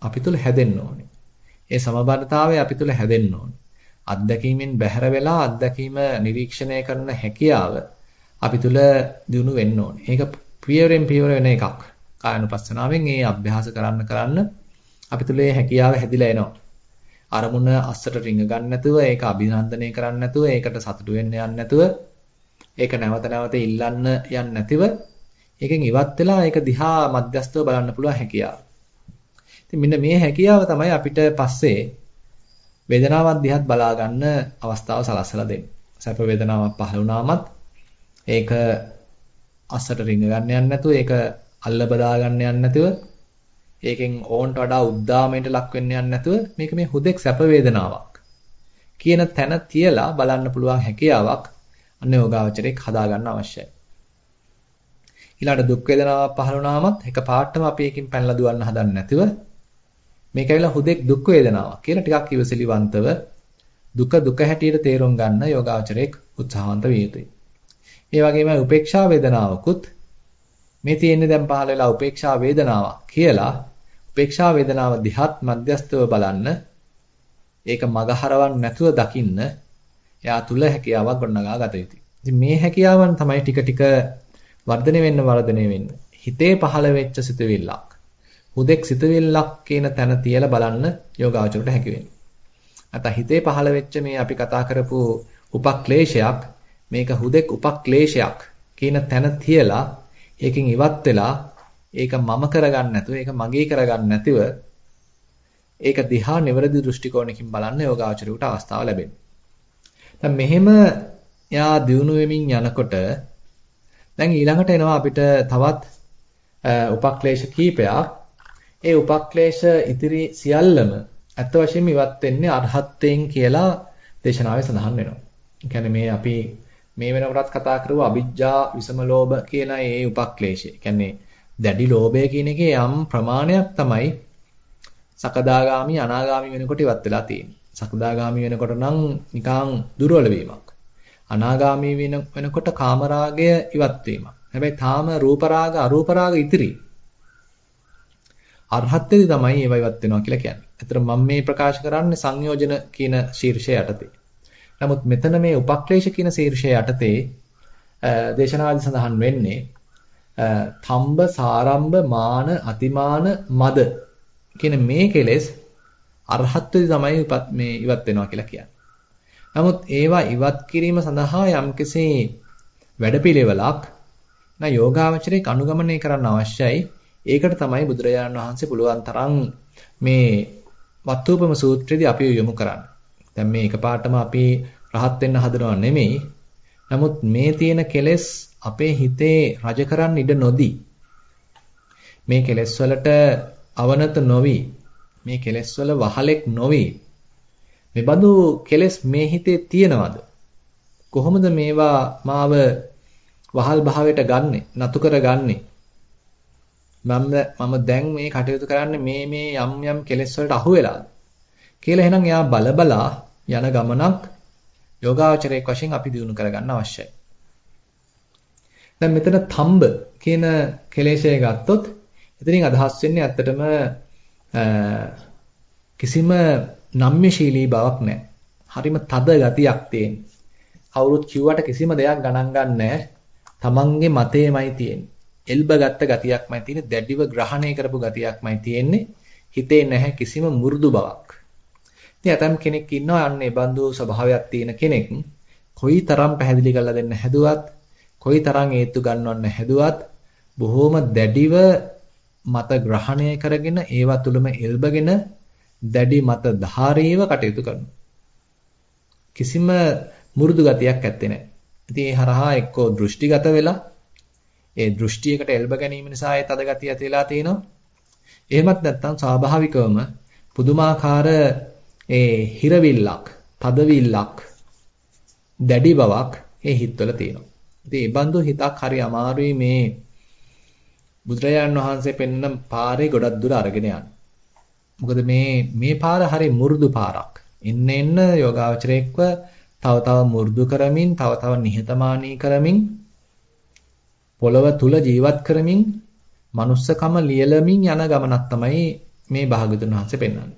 අපි තුල හැදෙන්න ඕනේ. ඒ සමබරතාවය අපි තුල හැදෙන්න ඕනේ. අත්දැකීමෙන් බැහැර වෙලා අත්දැකීම නිරීක්ෂණය කරන හැකියාව අපි තුල දිනු වෙන්න ඕනේ. ඒක පියවරෙන් පියවර වෙන එකක්. කායනුපස්සනාවෙන් ඒ අභ්‍යාස කරන්න කරන්න අපි තුල ඒ හැකියාව හැදිලා එනවා. අරමුණ අස්සට රිංග ගන්න නැතුව ඒක අභිනන්දනය කරන්න නැතුව ඒකට සතුටු වෙන්න යන්න නැතුව ඒක නැවත නැවත ඉල්ලන්න යන්න නැතිව ඒකෙන් ඉවත් වෙලා ඒක දිහා මධ්‍යස්තව බලන්න පුළුවන් හැකියාව. ඉතින් මෙන්න මේ හැකියාව තමයි අපිට පස්සේ වේදනාවක් දිහත් බලා ගන්න අවස්ථාව සලස්සලා දෙන්නේ. සැප වේදනාවක් පහළ වුණාමත් ඒක අස්සට රිංග ගන්න යන්න නැතුව ඒක අල්ල බදා ගන්න යන්න නැතුව ඒකෙන් ඕන්ට වඩා උද්දාමයට ලක් වෙන්න යන්න නැතුව මේක මේ හුදෙක් සැප වේදනාවක් කියන තැන තියලා බලන්න පුළුවන් හැකියාවක් අන්න යෝගාවචරයක් හදා ගන්න අවශ්‍යයි. ඊළඟට දුක් වේදනාවක් පහළ වුණාමත් එක පාටම අපි එකකින් පැනලා දුවන්න හදන්නේ නැතිව මේක ඇවිල්ලා හුදෙක් දුක් වේදනාවක් කියලා ටිකක් ඉවසිලිවන්තව දුක දුක හැටියට තේරුම් ගන්න යෝගාචරයක් උත්සාහවන්ත විය යුතුයි. ඒ වගේම උපේක්ෂා වේදනාවකුත් මේ තියෙන්නේ දැන් පහළ වෙලා උපේක්ෂා වේදනාවක් කියලා උපේක්ෂා වේදනාව දිහත් මධ්‍යස්තව බලන්න ඒක මගහරවන්න නැතුව දකින්න එයා තුල හැකියාවක් ගොඩනගා ගත යුතුයි. ඉතින් මේ හැකියාවන් තමයි ටික ටික වර්ධනය වෙන්න වර්ධනය වෙන්න. හිතේ පහළ වෙච්ච සිතුවිල්ලක්. හුදෙක් සිතුවිල්ලක් කියන තැන තියලා බලන්න යෝගාචරයට හැකි වෙන්නේ. නැත්නම් හිතේ පහළ වෙච්ච මේ අපි කතා කරපු උපක්ලේශයක් මේක හුදෙක් උපක්ලේශයක් කියන තැන තියලා ඒකෙන් ඉවත් වෙලා ඒක මම කරගන්න නැතුව ඒක මගේ කරගන්න නැතිව ඒක දිහා නිවැරදි දෘෂ්ටි කෝණයකින් බලන්න යෝගාචරයට අවස්ථාව ලැබෙනවා. දැන් මෙහෙම යා දියුණු වෙමින් යනකොට දැන් ඊළඟට එනවා අපිට තවත් උපක්ලේශ කීපයක්. ඒ උපක්ලේශ ඉතිරි සියල්ලම ඇත්ත වශයෙන්ම ඉවත් වෙන්නේ අරහත්යෙන් කියලා දේශනාවේ සඳහන් වෙනවා. කියන්නේ මේ අපි මේ වෙනකොටත් කතා කරුවා අවිජ්ජා විසම ලෝභ කියන ඒ උපක්ලේශය. කියන්නේ දැඩි ලෝභය කියන එකේ යම් ප්‍රමාණයක් තමයි සකදාගාමි අනාගාමි වෙනකොට ඉවත් වෙලා තියෙන්නේ. සකදාගාමි වෙනකොට නම් නිකං දුර්වල වීමක්. අනාගාමි වෙනකොට කාමරාගය ඉවත් වීමක්. හැබැයි තාම රූපරාග අරූපරාග ඉතිරි. අරහත්ත්වයේදී තමයි ඒව ඉවත් වෙනවා කියලා කියන්නේ. ඇත්තට මම මේ ප්‍රකාශ කරන්නේ සංයෝජන කියන ශීර්ෂය යටතේ. නමුත් මෙතන මේ උපක්ලේශ කියන ශීර්ෂය යටතේ දේශනාදී සඳහන් වෙන්නේ තම්බ සාරම්භ මාන අතිමාන මද කියන මේ කෙලෙස් අරහත්ත්වයේ තමයි මේ ඉවත් වෙනවා කියලා කියන්නේ. නමුත් ඒවා ඉවත් කිරීම සඳහා යම්කිසි වැඩපිළිවෙලක් නා යෝගාවචරයේ අනුගමනය කරන්න අවශ්‍යයි. ඒකට තමයි බුදුරජාණන් වහන්සේ පුළුවන් තරම් මේ වත්තුපම සූත්‍රයේදී අපි යොමු කරන්නේ. දැන් මේ එකපාරටම අපි රහත් වෙන්න හදනව නෙමෙයි. නමුත් මේ තියෙන කෙලෙස් අපේ හිතේ රජ කරන්න ඉඩ නොදී මේ කෙලෙස් වලට අවනත නොවි මේ කෙලෙස් වල වහලෙක් නොවි මේ බඳු කෙලෙස් මේ හිතේ තියෙනවද කොහොමද මේවා මාව වහල් භාවයට ගන්නෙ නතු කරගන්නේ මම මම දැන් මේ කටයුතු කරන්නේ මේ මේ යම් යම් කෙලෙස් වලට අහු වෙලාද කියලා එහෙනම් එයා බලබලා යන ගමනක් යෝගාචරයේ වශයෙන් අපි දිනු කරගන්න අවශ්‍යයි. දැන් මෙතන තම්බ කියන කෙලෙෂය ගත්තොත් එතනින් අදහස් වෙන්නේ ඇත්තටම කිසිම නම්‍යශීලී බවක් නැහැ. හරිම තද ගතියක් තියෙන. කවුරුත් කිව්වට කිසිම දෙයක් ගණන් ගන්නෑ. තමන්ගේ මතේමයි තියෙන්නේ. එල්බ ගත්ත ගතියක්මයි තියෙන්නේ. දැඩිව ග්‍රහණය කරපු ගතියක්මයි තියෙන්නේ. හිතේ නැහැ කිසිම මු르දු බවක්. ඉතින් ඇතම් කෙනෙක් ඉන්නවා අන්න ඒ බඳු ස්වභාවයක් තියෙන කෙනෙක් කොයිතරම් පැහැදිලි කරලා දෙන්න හැදුවත් කොයිතරම් ඒත්තු ගන්නවන්න හැදුවත් බොහොම දැඩිව මත ග්‍රහණය කරගෙන ඒවා තුලම එල්බගෙන දැඩි මත ධාරීව කටයුතු කරනවා. කිසිම මුරුදු ගතියක් ඇත්තේ නැහැ. ඉතින් ඒ හරහා එක්කෝ දෘෂ්ටිගත වෙලා ඒ දෘෂ්ටියකට එල්බ ගැනීම නිසා ඒ තද ගතිය ඇති වෙලා තිනවා. එහෙමත් නැත්නම් ස්වාභාවිකවම පුදුමාකාර ඒ හිරවිල්ලක්, තදවිල්ලක්, දැඩි බවක් ඒ හිතවල තියෙනවා. ඉතින් ඒ බඳු හිතක් හරි අමාරුයි මේ බුදුරජාණන් වහන්සේ පෙන්න පාරේ ගොඩක් දුර අරගෙන යන්න. මොකද මේ මේ පාර හරි මු르දු පාරක්. එන්න එන්න යෝගාවචරයේක්ව තව තව මු르දු කරමින්, තව තව නිහතමානී කරමින් පොළව තුල ජීවත් කරමින්, manussකම ලියලමින් යන ගමනක් තමයි මේ භාගතුන් වහන්සේ පෙන්වන්නේ.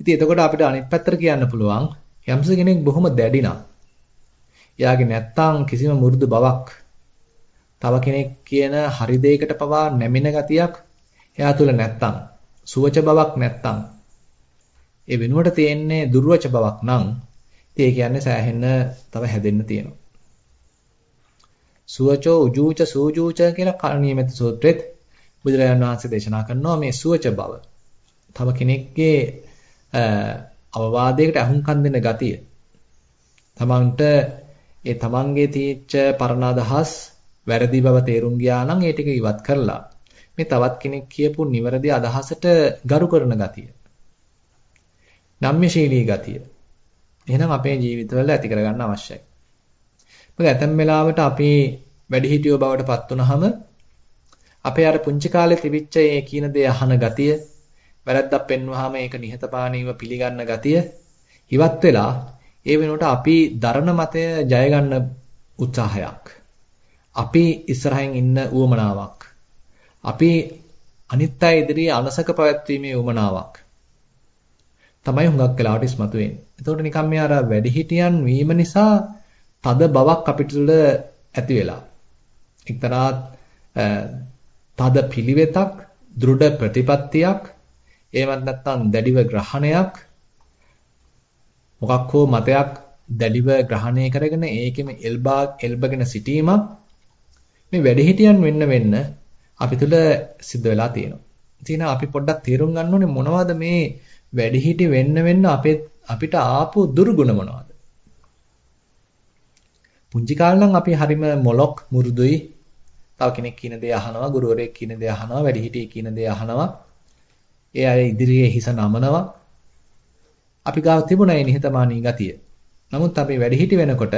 ඉතින් එතකොට අපිට අනිත් පැත්තට කියන්න පුළුවන් යම්ස කෙනෙක් බොහොම දැඩි නම් එයාගේ නැත්තම් කිසිම මුරුදු බවක් තව කෙනෙක් කියන හරි දෙයකට පවා නැමෙන ගතියක් එයා තුල නැත්තම් සුවච බවක් නැත්තම් ඒ වෙනුවට තියෙන්නේ දුර්වච බවක් නම් ඉතින් ඒ කියන්නේ සෑහෙන්න තව හැදෙන්න තියෙනවා සුවචෝ උජූච සූජූච කියලා කර්ණීයමෙත සූත්‍රෙත් බුදුරජාණන් වහන්සේ දේශනා කරනවා මේ සුවච බව තව කෙනෙක්ගේ අවවාදයකට අහුම්කම් දෙන ගතිය. තමන්ට ඒ තමන්ගේ තීච්ච පරණ අදහස් වැරදි බව තේරුම් ගියා නම් ඒ ටික ඉවත් කරලා මේ තවත් කෙනෙක් කියපු නිවැරදි අදහසට ගරු කරන ගතිය. නම්‍යශීලී ගතිය. එහෙනම් අපේ ජීවිතවල ඇති කරගන්න අවශ්‍යයි. මොකද ඇතැම් වෙලාවට අපි වැඩිහිටියෝ බවට පත් වුනහම අපේ අර පුංචි කාලේ තිබිච්ච ඒ කියන දේ අහන ගතිය වැරද්දක් පෙන්වුවාම ඒක නිහතමානීව පිළිගන්න ගතිය ඉවත් වෙලා ඒ වෙනුවට අපි දරණ මතය ජය ගන්න උත්සාහයක්. අපි ඉස්සරහින් ඉන්න උවමනාවක්. අපි අනිත් අය ඉදිරියේ අනසක පැවැත්වීමේ උවමනාවක්. තමයි හුඟක් වෙලාවට ඉස්මතු වෙන්නේ. එතකොට නිකම් මේ අර වැඩිහිටියන් වීම නිසා තද බවක් අපිට තුළ ඇති වෙලා. එක්තරා තද පිළිවෙතක්, දෘಢ ප්‍රතිපත්තියක් එහෙමත් නැත්නම් දැඩිව ග්‍රහණයක් මොකක් හෝ මතයක් දැඩිව ග්‍රහණය කරගෙන ඒකෙම එල්බා එල්බගෙන සිටීමක් මේ වැඩිහිටියන් වෙන්න වෙන්න අපි තුල සිද්ධ වෙලා තියෙනවා. ඉතින් අපි පොඩ්ඩක් තේරුම් ගන්න ඕනේ මොනවද මේ වැඩිහිටි වෙන්න වෙන්න අපේ අපිට ආපු දුර්ගුණ මොනවද? පුංචි කාලේ නම් අපි හරිම මොලොක් මුරුදුයි. තව කෙනෙක් කියන දේ අහනවා, ගුරුවරයෙක් කියන දේ අහනවා, වැඩිහිටියෙක් කියන දේ අහනවා. ඒ අය ඉදිරියේ හිස නමනවා. අපි ගාව තිබුණා මේ නිහතමානී ගතිය. නමුත් අපි වැඩිහිටි වෙනකොට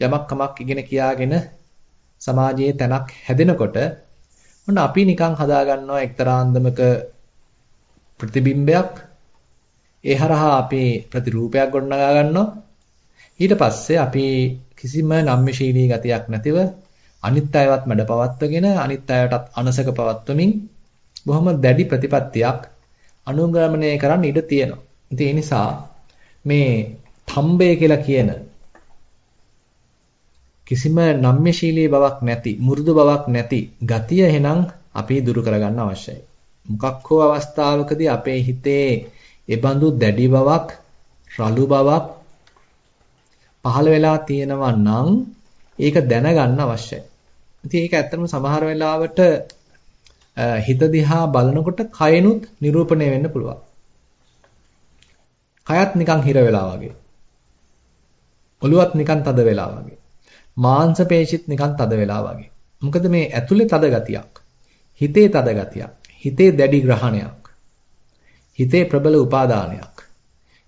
යමක් කමක් ඉගෙන කියාගෙන සමාජයේ තැනක් හැදෙනකොට ඔන්න අපි නිකන් හදා ගන්නවා එක්තරා අන්දමක ප්‍රතිබිම්බයක් ඒ හරහා අපි ප්‍රතිරූපයක් ගොඩනගා ගන්නවා ඊට පස්සේ අපි කිසිම නම්‍යශීලී ගතියක් නැතිව අනිත් අයවත් මැඩ පවත්වගෙන අනිත් අයටත් අනසක පවත්වමින් බොහොම දැඩි ප්‍රතිපත්තියක් අනුගමනය කරන්න ඉඩ තියෙනවා. ඉතින් ඒ නිසා මේ තම්බය කියලා කියන කිසිම නම්‍යශීලී බවක් නැති, මුරුදු බවක් නැති ගතිය එහෙනම් අපි දුරු කරගන්න අවශ්‍යයි. මොකක් හෝ අවස්ථාවකදී අපේ හිතේ එබඳු දැඩි බවක්, රළු බවක් පහළ වෙලා තියෙනවා නම් ඒක දැනගන්න අවශ්‍යයි. ඉතින් ඒක ඇත්තටම සමහර වෙලාවට හිත දිහා බලනකොට කයනුත් නිරූපණය වෙන්න පුළුවන්. කයත් නිකන් හිර වෙලා වගේ. ඔළුවත් නිකන් තද වෙලා වගේ. මාංශ පේශිත් නිකන් තද වෙලා වගේ. මොකද මේ ඇතුලේ තද ගතියක්. හිතේ තද ගතියක්. හිතේ දැඩි ග්‍රහණයක්. හිතේ ප්‍රබල උපාදානයක්.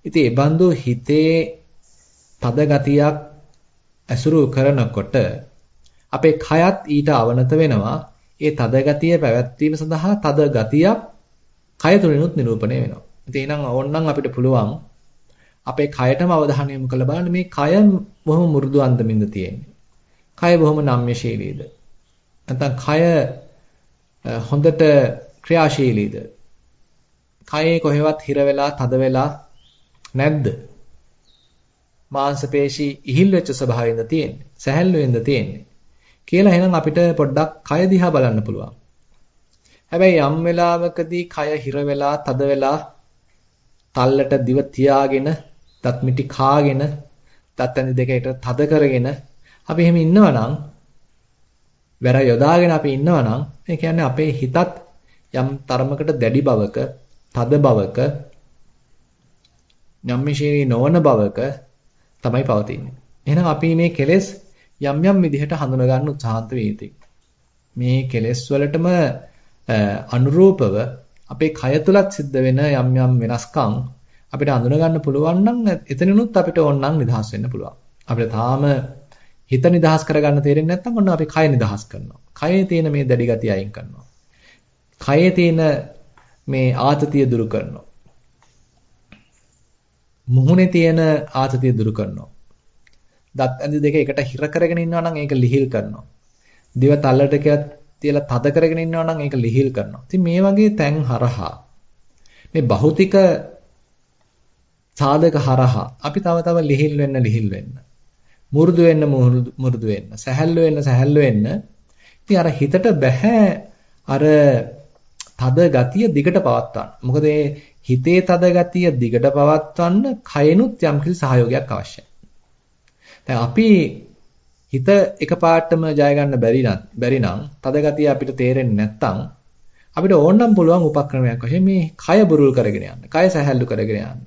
ඉතින් ඒ බඳු හිතේ තද ගතියක් ඇසුරු කරනකොට අපේ කයත් ඊට අවනත වෙනවා. ඒ තද ගතිය පැවැත්වීම සඳහා තද ගතියක් කය තුලිනුත් නිරූපණය වෙනවා. ඉතින් එහෙනම් ඕන්නම් අපිට පුළුවන් අපේ කයටම අවධානය යොමු කරලා බලන්න මේ කය බොහොම මෘදු අන්දමින්ද තියෙන්නේ. කය බොහොම නම්‍යශීලීද? නැත්නම් කය හොඳට ක්‍රියාශීලීද? කයේ කොහෙවත් හිර වෙලා තද වෙලා නැද්ද? මාංශ පේශි ඉහිල් වෙච්ච ස්වභාවයෙන්ද තියෙන්නේ. සැහැල්ලුවෙන්ද තියෙන්නේ. කියලා එහෙනම් අපිට පොඩ්ඩක් කය දිහා බලන්න පුළුවන්. හැබැයි යම් වෙලාවකදී කය හිර වෙලා තද වෙලා තල්ලට දිව තියාගෙන දත් මිටි කාගෙන දත් ඇඳි දෙකට තද කරගෙන අපි එහෙම ඉන්නවනම් වැර යොදාගෙන අපි ඉන්නවනම් ඒ කියන්නේ අපේ හිතත් යම් තරමකට දැඩි බවක තද බවක යම්මිශීලී නොවන බවක තමයි පවතින්නේ. එහෙනම් අපි මේ කෙලෙස් යම් යම් විදිහට හඳුනා ගන්න උත්සාහන්ත වේති. මේ කෙලෙස් වලටම අනුරූපව අපේ කය තුලත් සිද්ධ වෙන යම් යම් වෙනස්කම් අපිට අඳුන ගන්න පුළුවන් නම් එතනිනුත් අපිට ඕනනම් නිදහස් වෙන්න පුළුවන්. අපිට තාම හිත නිදහස් කරගන්න තේරෙන්නේ නැත්නම් ඔන්න අපි කය නිදහස් කරනවා. කයේ තියෙන මේ දැඩි ගතිය අයින් කරනවා. කයේ තියෙන මේ ආතතිය දුරු කරනවා. මුහුණේ තියෙන ආතතිය දුරු කරනවා. දත් ඇඳි දෙක එකට හිර කරගෙන ඉන්නවා නම් ඒක ලිහිල් කරනවා. දිව තල්ලට කියලා තද කරගෙන ඉන්නවා නම් ඒක ලිහිල් කරනවා. ඉතින් මේ වගේ තැන් හරහා මේ භෞතික සාධක හරහා අපි තව තව ලිහිල් වෙන්න ලිහිල් වෙන්න මුරුදු වෙන්න මුරුදු වෙන්න සැහැල්ලු වෙන්න සැහැල්ලු වෙන්න ඉතින් අර හිතට බෑ අර තද ගතිය දිගට පවත්වන්න. මොකද හිතේ තද ගතිය දිගට පවත්වන්න කයනුත් යම්කිසි සහයෝගයක් අවශ්‍යයි. දැන් අපි හිත එකපාරටම ජය ගන්න බැරි නම් බැරි නම් තද ගතිය අපිට තේරෙන්නේ නැත්නම් අපිට ඕනනම් පුළුවන් උපක්‍රමයක් වශයෙන් මේ කය බුරුල් කරගෙන යන්න. කය සැහැල්ලු කරගෙන යන්න.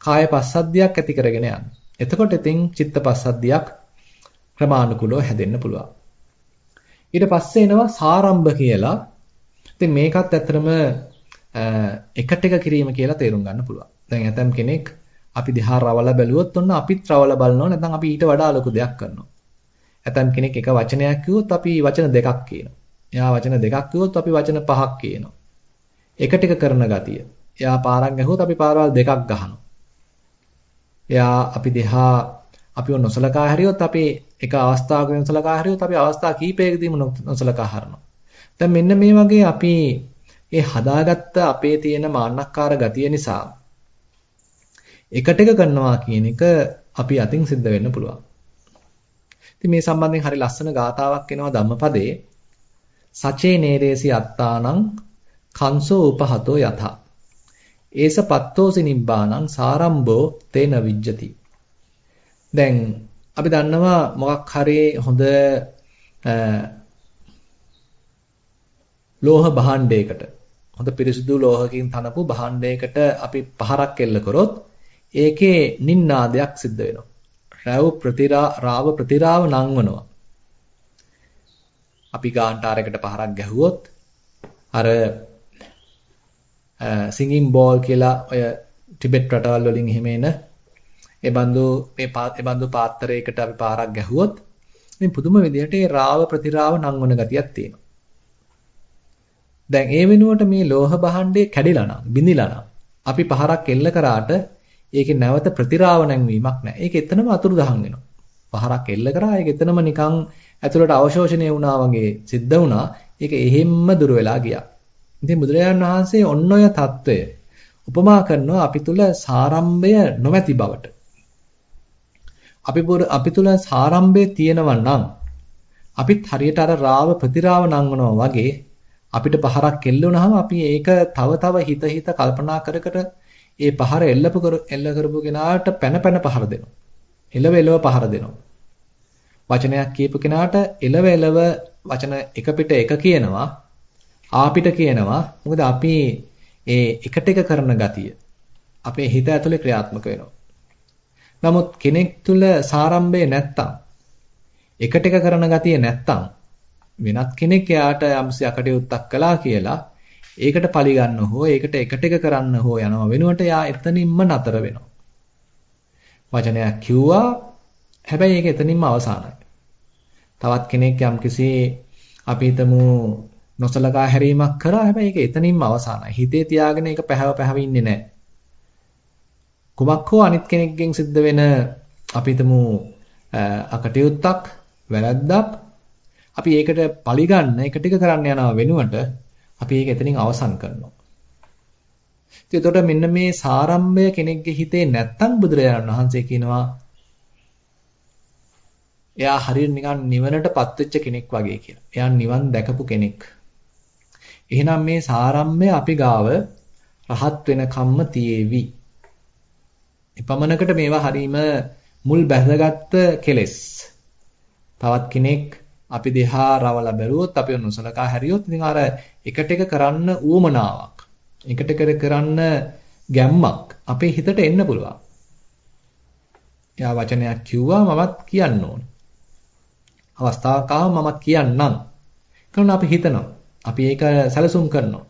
කාය පස්සද්ධියක් ඇති කරගෙන යන්න. එතකොට ඉතින් චිත්ත පස්සද්ධියක් ක්‍රමානුකූලව හැදෙන්න පුළුවන්. ඊට පස්සේ එනවා සාරම්භ කියලා. ඉතින් මේකත් ඇත්තටම එකට එක කිරීම කියලා තේරුම් ගන්න පුළුවන්. දැන් ඇතම් කෙනෙක් අපි දිහා රවල බැලුවොත් ඔන්න අපිත් රවල බලනවා නැත්නම් අපි ඊට වඩා ලොකු දෙයක් කරනවා. ඇතම් කෙනෙක් එක වචනයක් කිව්වොත් අපි වචන දෙකක් කියනවා. එයා වචන දෙකක් කිව්වොත් අපි වචන පහක් කියනවා. එකට එක කරන ගතිය. එයා පාරක් ගැහුවොත් අපි පාරවල් දෙකක් ගහනවා. එයා අපි දිහා අපිව නොසලකා හැරියොත් අපි එක අවස්ථාවක නොසලකා හැරියොත් අපි අවස්ථා කීපයකදීම නොසලකා හරනවා. දැන් මෙන්න මේ වගේ අපි ඒ හදාගත්ත අපේ තියෙන මාන්නක්කාර ගතිය නිසා එකට එක කරනවා කියන එක අපි අතින් සිද්ධ වෙන්න පුළුවන්. ඉතින් මේ සම්බන්ධයෙන් හරි ලස්සන ගාතාවක් එනවා ධම්මපදයේ සචේ නේරේසි අත්තානං කංසෝ උපහතෝ යත. ඒස පත්තෝසි නිබ්බානං සාරම්භෝ තේන විජ්ජති. දැන් අපි දන්නවා මොකක් හරි හොඳ ලෝහ භාණ්ඩයකට හොඳ පිරිසිදු ලෝහකින් තනපු භාණ්ඩයකට අපි පහරක් එල්ල කරොත් ඒකේ නින්නාදයක් සිද්ධ වෙනවා. රාව ප්‍රතිරා රාව ප්‍රතිරාව නංවනවා. අපි ගාන්ටාරයකට පහරක් ගැහුවොත් අර සිංගින් බෝල් කියලා ඔය ටිබෙට් රටවල් වලින් එහෙම එන ඒ බඳු මේ ඒ බඳු පාත්‍රයකට අපි පාරක් ගැහුවොත් ඉතින් පුදුම විදිහට ඒ රාව ප්‍රතිරාව නංවන ගතියක් තියෙනවා. දැන් ඒ වෙනුවට මේ ලෝහ භාණ්ඩය කැඩිලා නම් බිඳිලා නම් අපි පහරක් එල්ල කරාට ඒකේ නැවත ප්‍රතිරාවණන් වීමක් නැහැ. ඒක එතනම අතුරුදහන් වෙනවා. පහරක් එල්ල කරා ඒක එතනම නිකන් ඇතුළට අවශෝෂණය වුණා වගේ සිද්ධ වුණා. ඒක එහෙම්ම දුර වෙලා ගියා. ඉතින් බුදුරජාණන් වහන්සේ ඔන්න ඔය தত্ত্বය උපමා කරනවා අපි තුල සාරම්භය නොමැති බවට. අපි අපි තුල සාරම්භය තියෙනවා නම් අපිත් හරියට අර රාව ප්‍රතිරාව නංවනවා වගේ අපිට පහරක් එල්ල වුණාම අපි ඒක තව තව හිත හිත කල්පනා කර කර ඒ පහර එල්ලපු කර එල්ල කරපු කෙනාට පැන පැන පහර දෙනවා. එලව එලව පහර දෙනවා. වචනයක් කියපු කෙනාට එලව එලව වචන එක පිට එක කියනවා. ආපිට කියනවා. මොකද අපි ඒ එකට එක කරන ගතිය අපේ හිත ඇතුලේ ක්‍රියාත්මක වෙනවා. නමුත් කෙනෙක් තුල සාරම්භය නැත්තම් එකට එක කරන ගතිය නැත්තම් වෙනත් කෙනෙක් එයාට යම්සි අකටයුත්තක් කළා කියලා ඒකට පලි ගන්න හෝ ඒකට එකට එක කරන්න හෝ යනවා වෙනුවට එයා එතනින්ම නතර වෙනවා. වචනයක් කිව්වා හැබැයි ඒක එතනින්ම අවසానයි. තවත් කෙනෙක් යම්කිසි අපි හිතමු නොසලකා හැරීමක් කරා හැබැයි ඒක එතනින්ම අවසానයි. හිතේ තියාගෙන ඒක පැහැව පැහැව ඉන්නේ නැහැ. කුමක් හෝ අනිත් කෙනෙක්ගෙන් සිද්ධ වෙන අපි හිතමු අකටයුත්තක් වැරද්දක් අපි ඒකට පරිගන්න එක ටික කරන්න යනවා වෙනුවට අපි ඒක එතනින් අවසන් කරනවා. ඉතින් එතකොට මෙන්න මේ සාරම්භය කෙනෙක්ගේ හිතේ නැත්තම් බුදුරජාණන් වහන්සේ කියනවා එයා හරියට නිකන් නිවනටපත් වෙච්ච කෙනෙක් වගේ කියලා. එයා නිවන් දැකපු කෙනෙක්. එහෙනම් මේ සාරම්භය අපි ගාව රහත් වෙන කම්ම තියේවි. එපමණකට මේවා හරීම මුල් බැසගත්ත කෙලෙස්. තවත් කෙනෙක් අපි දිහා රවල බැලුවොත් අපි නොසලකා හැරියොත් ඉතින් අර එකට එක කරන්න ඌමනාවක්. එකට එක කරන්න ගැම්මක් අපේ හිතට එන්න පුළුවන්. එයා වචනයක් කිව්වා මමත් කියන්න ඕන. අවස්ථාවක් ආවම මමත් කියන්නම්. කරන අපි හිතනවා. අපි ඒක සැලසුම් කරනවා.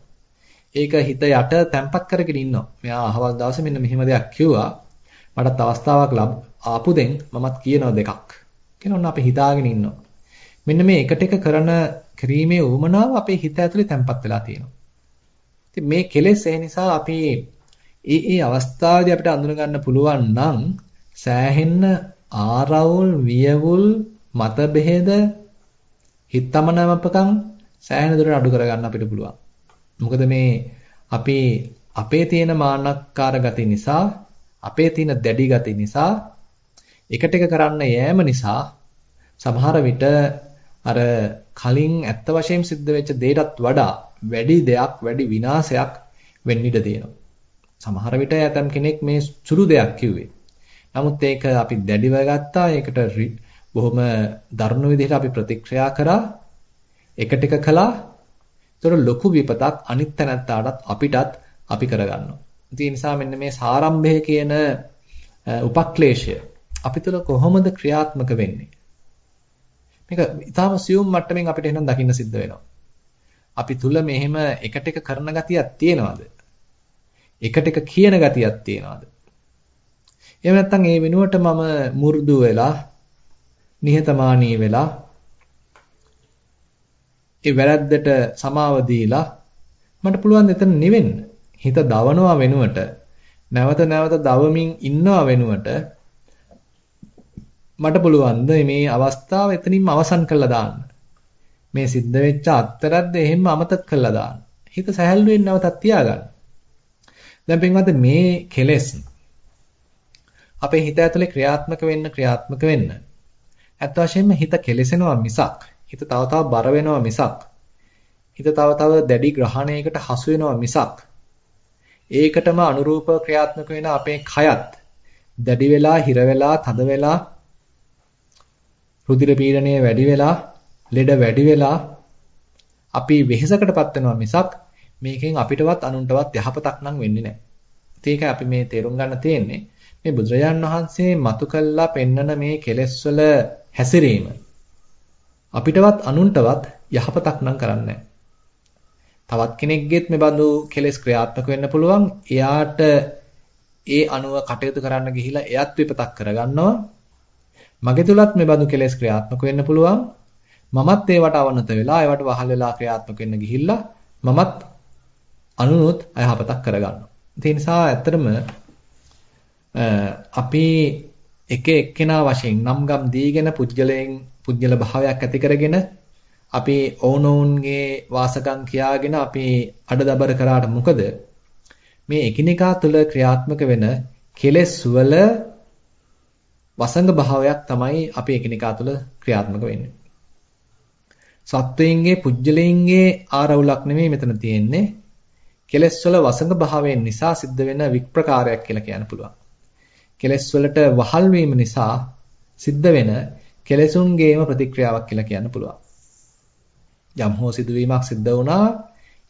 ඒක හිත යට තැම්පත් කරගෙන ඉන්නවා. මෙයා අහවල් දවසේ මෙන්න මෙහෙම දෙයක් කිව්වා. මටත් අවස්ථාවක් ආපු දෙන් මමත් කියනවා දෙකක්. කියනවා අපි හිතාගෙන ඉන්නවා. මෙන්න මේ එකට එක කරන කිරීමේ උවමනාව අපේ හිත ඇතුලේ තැම්පත් වෙලා තියෙනවා. ඉතින් මේ කෙලෙස් ඒ නිසා අපි ඒ ඒ අවස්ථාවේදී අපිට අඳුන ගන්න පුළුවන් නම් සෑහෙන්න ආරවුල් වියවුල් මතභේද හිතමනමපකම් සෑහෙන දුරට අඩු කරගන්න අපිට පුළුවන්. මොකද මේ අපි අපේ තියෙන මාන්නක්කාර ගති නිසා අපේ තියෙන දැඩි ගති නිසා එකට එක කරන්න යෑම නිසා සමහර විට අර කලින් ඇත්ත වශයෙන්ම සිද්ධ වෙච්ච දෙයටත් වඩා වැඩි දෙයක් වැඩි විනාශයක් වෙන්න ඉඩ තියෙනවා. සමහර විට ඇතම් කෙනෙක් මේ සුළු දෙයක් කිව්වේ. නමුත් ඒක අපි දැඩිව ගත්තා. ඒකට බොහොම දරුණු විදිහට අපි ප්‍රතික්‍රියා කරා. එකට එක කළා. ඒතර ලොකු විපතක් අනිත් තැනත්තාටත් අපිටත් අපි කරගන්නවා. ඒ නිසා මෙන්න මේ සාරම්භය කියන උපක්ලේශය අපි තුළ කොහොමද ක්‍රියාත්මක වෙන්නේ? මේක ඊටාම සියුම් මට්ටමින් අපිට එහෙනම් දකින්න සිද්ධ වෙනවා. අපි තුල මෙහෙම එකට එක කරන ගතියක් තියෙනවද? එකට එක කියන ගතියක් තියෙනවද? එහෙම නැත්නම් ඒ වෙනුවට මම මු르දු වෙලා නිහතමානී වෙලා ඒ වැරද්දට සමාව දීලා මට පුළුවන් එතන නිවෙන්න. හිත දවනවා වෙනුවට නැවත නැවත දවමින් ඉන්නවා වෙනුවට මට පුළුවන් මේ අවස්ථාව එතනින්ම අවසන් කරලා දාන්න. මේ සිද්ධ වෙච්ච අත්තරද්ද එහෙම්ම අමතක කරලා දාන්න. හිත සැහැල්ලුවෙන් නැවතත් තියාගන්න. දැන් පින්වත් මේ කෙලෙස් අපේ හිත ඇතුලේ ක්‍රියාත්මක වෙන්න ක්‍රියාත්මක වෙන්න. ඇත්ත වශයෙන්ම හිත කෙලෙසෙනවා මිසක් හිත තව තව බර වෙනවා මිසක් හිත තව තව දැඩි ග්‍රහණයකට හසු වෙනවා මිසක් ඒකටම අනුරූප ක්‍රියාත්මක වෙන අපේ කයත් දැඩි වෙලා හිර වෙලා තද වෙලා රුධිර පීඩනය වැඩි වෙලා, ලෙඩ වැඩි වෙලා අපි වෙහෙසකටපත් වෙනවා මිසක් මේකෙන් අපිටවත් අනුන්ටවත් යහපතක් නම් වෙන්නේ නැහැ. ඒකයි අපි මේ තේරුම් ගන්න තියෙන්නේ. මේ බුදුරජාන් වහන්සේ මතු කළා පෙන්නන මේ කෙලෙස් වල හැසිරීම අපිටවත් අනුන්ටවත් යහපතක් නම් කරන්නේ තවත් කෙනෙක්ගෙත් මේ බඳු කෙලෙස් ක්‍රියාත්මක වෙන්න පුළුවන්. එයාට ඒ අනුව කටයුතු කරන්න ගිහිලා එයත් විපතක් කරගන්නවා. මගේ තුලත් මේ බඳු කෙලෙස් ක්‍රියාත්මක වෙන්න පුළුවන්. මමත් ඒවට අවනත වෙලා ඒවට වහල් වෙලා ක්‍රියාත්මක වෙන්න ගිහිල්ලා මමත් අනුනුත් අයහපතක් කරගන්නවා. ඒ නිසා ඇත්තටම අපි එක එක්කෙනා වශයෙන් නම් ගම් දීගෙන පුජ්‍යලයෙන් පුජ්‍යල භාවයක් ඇති කරගෙන අපි ඕනෝන්ගේ වාසකම් කියාගෙන අපි අඩදබර කරාට මොකද මේ එකිනෙකා තුළ ක්‍රියාත්මක වෙන කෙලෙස් වල වසංග භාවයක් තමයි අපි එකිනෙකා තුළ ක්‍රියාත්මක වෙන්නේ. සත්වයන්ගේ පුජ්‍යලයන්ගේ ආරවුලක් නෙමෙයි මෙතන තියෙන්නේ. කෙලෙස් වල වසංග භාවයෙන් නිසා සිද්ධ වෙන වික්‍රකාරයක් කියලා කියන්න පුළුවන්. කෙලෙස් වලට වහල් වීම නිසා සිද්ධ වෙන කෙලෙසුන්ගේම ප්‍රතික්‍රියාවක් කියලා කියන්න පුළුවන්. යම් හෝ සිදුවීමක් සිද්ධ වුණා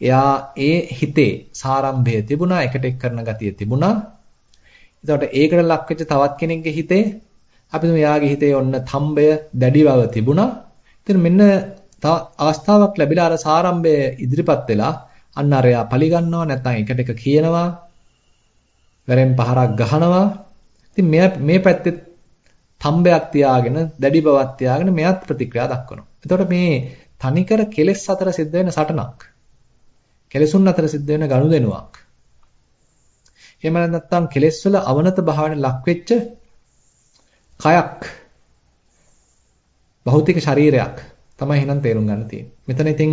එයා ඒ හිතේ සාරම්භය තිබුණා එකට එක් කරන ගතිය තිබුණා. එතකොට ඒකට ලක් වෙච්ච තවත් කෙනෙක්ගේ හිතේ අපි තුමු එයාගේ හිතේ ඔන්න තම්බය දැඩි බව තිබුණා. ඉතින් මෙන්න තව අවස්ථාවක් ලැබිලා අර සාරම්භය ඉදිරිපත් වෙලා අන්න අරයා පලි ගන්නවා නැත්නම් එකට එක කියනවා. වැරෙන් පහරක් ගහනවා. ඉතින් මේ මේ පැත්තේ තම්බයක් තියාගෙන දැඩි බවක් තියාගෙන මෙයත් ප්‍රතික්‍රියා දක්වනවා. එතකොට මේ තනිකර කෙලෙස් අතර සිද්ධ වෙන සටනක්. කෙලෙසුන් අතර සිද්ධ වෙන ගනුදෙනුවක්. එහෙම නැත්නම් කෙලෙස් වල අවනත භාවන ලක් වෙච්ච කයක් භෞතික ශරීරයක් තමයි එහෙනම් තේරුම් ගන්න තියෙන්නේ. මෙතන ඉතින්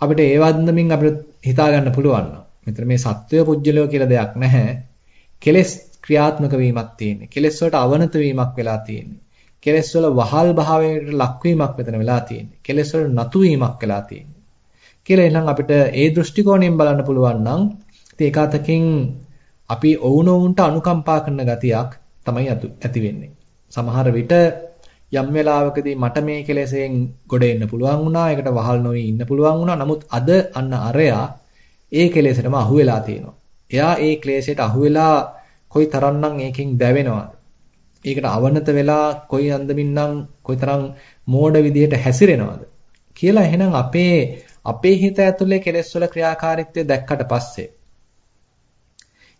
අපිට ඒ වන්දමින් අපිට හිතා ගන්න පුළුවන්. මෙතන මේ සත්වය පුජ්‍යලෝ කියලා දෙයක් නැහැ. කෙලෙස් ක්‍රියාත්මක වීමක් තියෙන්නේ. කෙලෙස් වලට අවනත වීමක් වෙලා තියෙන්නේ. කෙලෙස් වල වහල් භාවයට ලක්වීමක් මෙතන වෙලා තියෙන්නේ. කෙලෙස් වල නතු වීමක් වෙලා තියෙන්නේ. කියලා එහෙනම් අපිට ඒ දෘෂ්ටි කෝණයෙන් බලන්න පුළුවන් නම් ඉතින් ඒක අතකින් අපි ඔවුනොවුන්ට අනුකම්පා කරන ගතියක් තමයි ඇති වෙන්නේ. සමහර විට යම් වෙලාවකදී මට මේ කෙලෙසෙන් ගොඩ එන්න පුළුවන් වුණා. ඒකට වහල් නොවි ඉන්න පුළුවන් වුණා. නමුත් අද අන්න අරයා ඒ කෙලෙසටම අහු වෙලා තියෙනවා. එයා ඒ ක්ලේශයට අහු වෙලා කොයි තරම්නම් ඒකෙන් දැවෙනවද? ඒකට අවනත වෙලා කොයි අන්දමින්නම් කොයිතරම් මෝඩ විදියට හැසිරෙනවද කියලා එහෙනම් අපේ අපේ හිත ඇතුලේ කෙලෙස් වල ක්‍රියාකාරීත්වය දැක්කට පස්සේ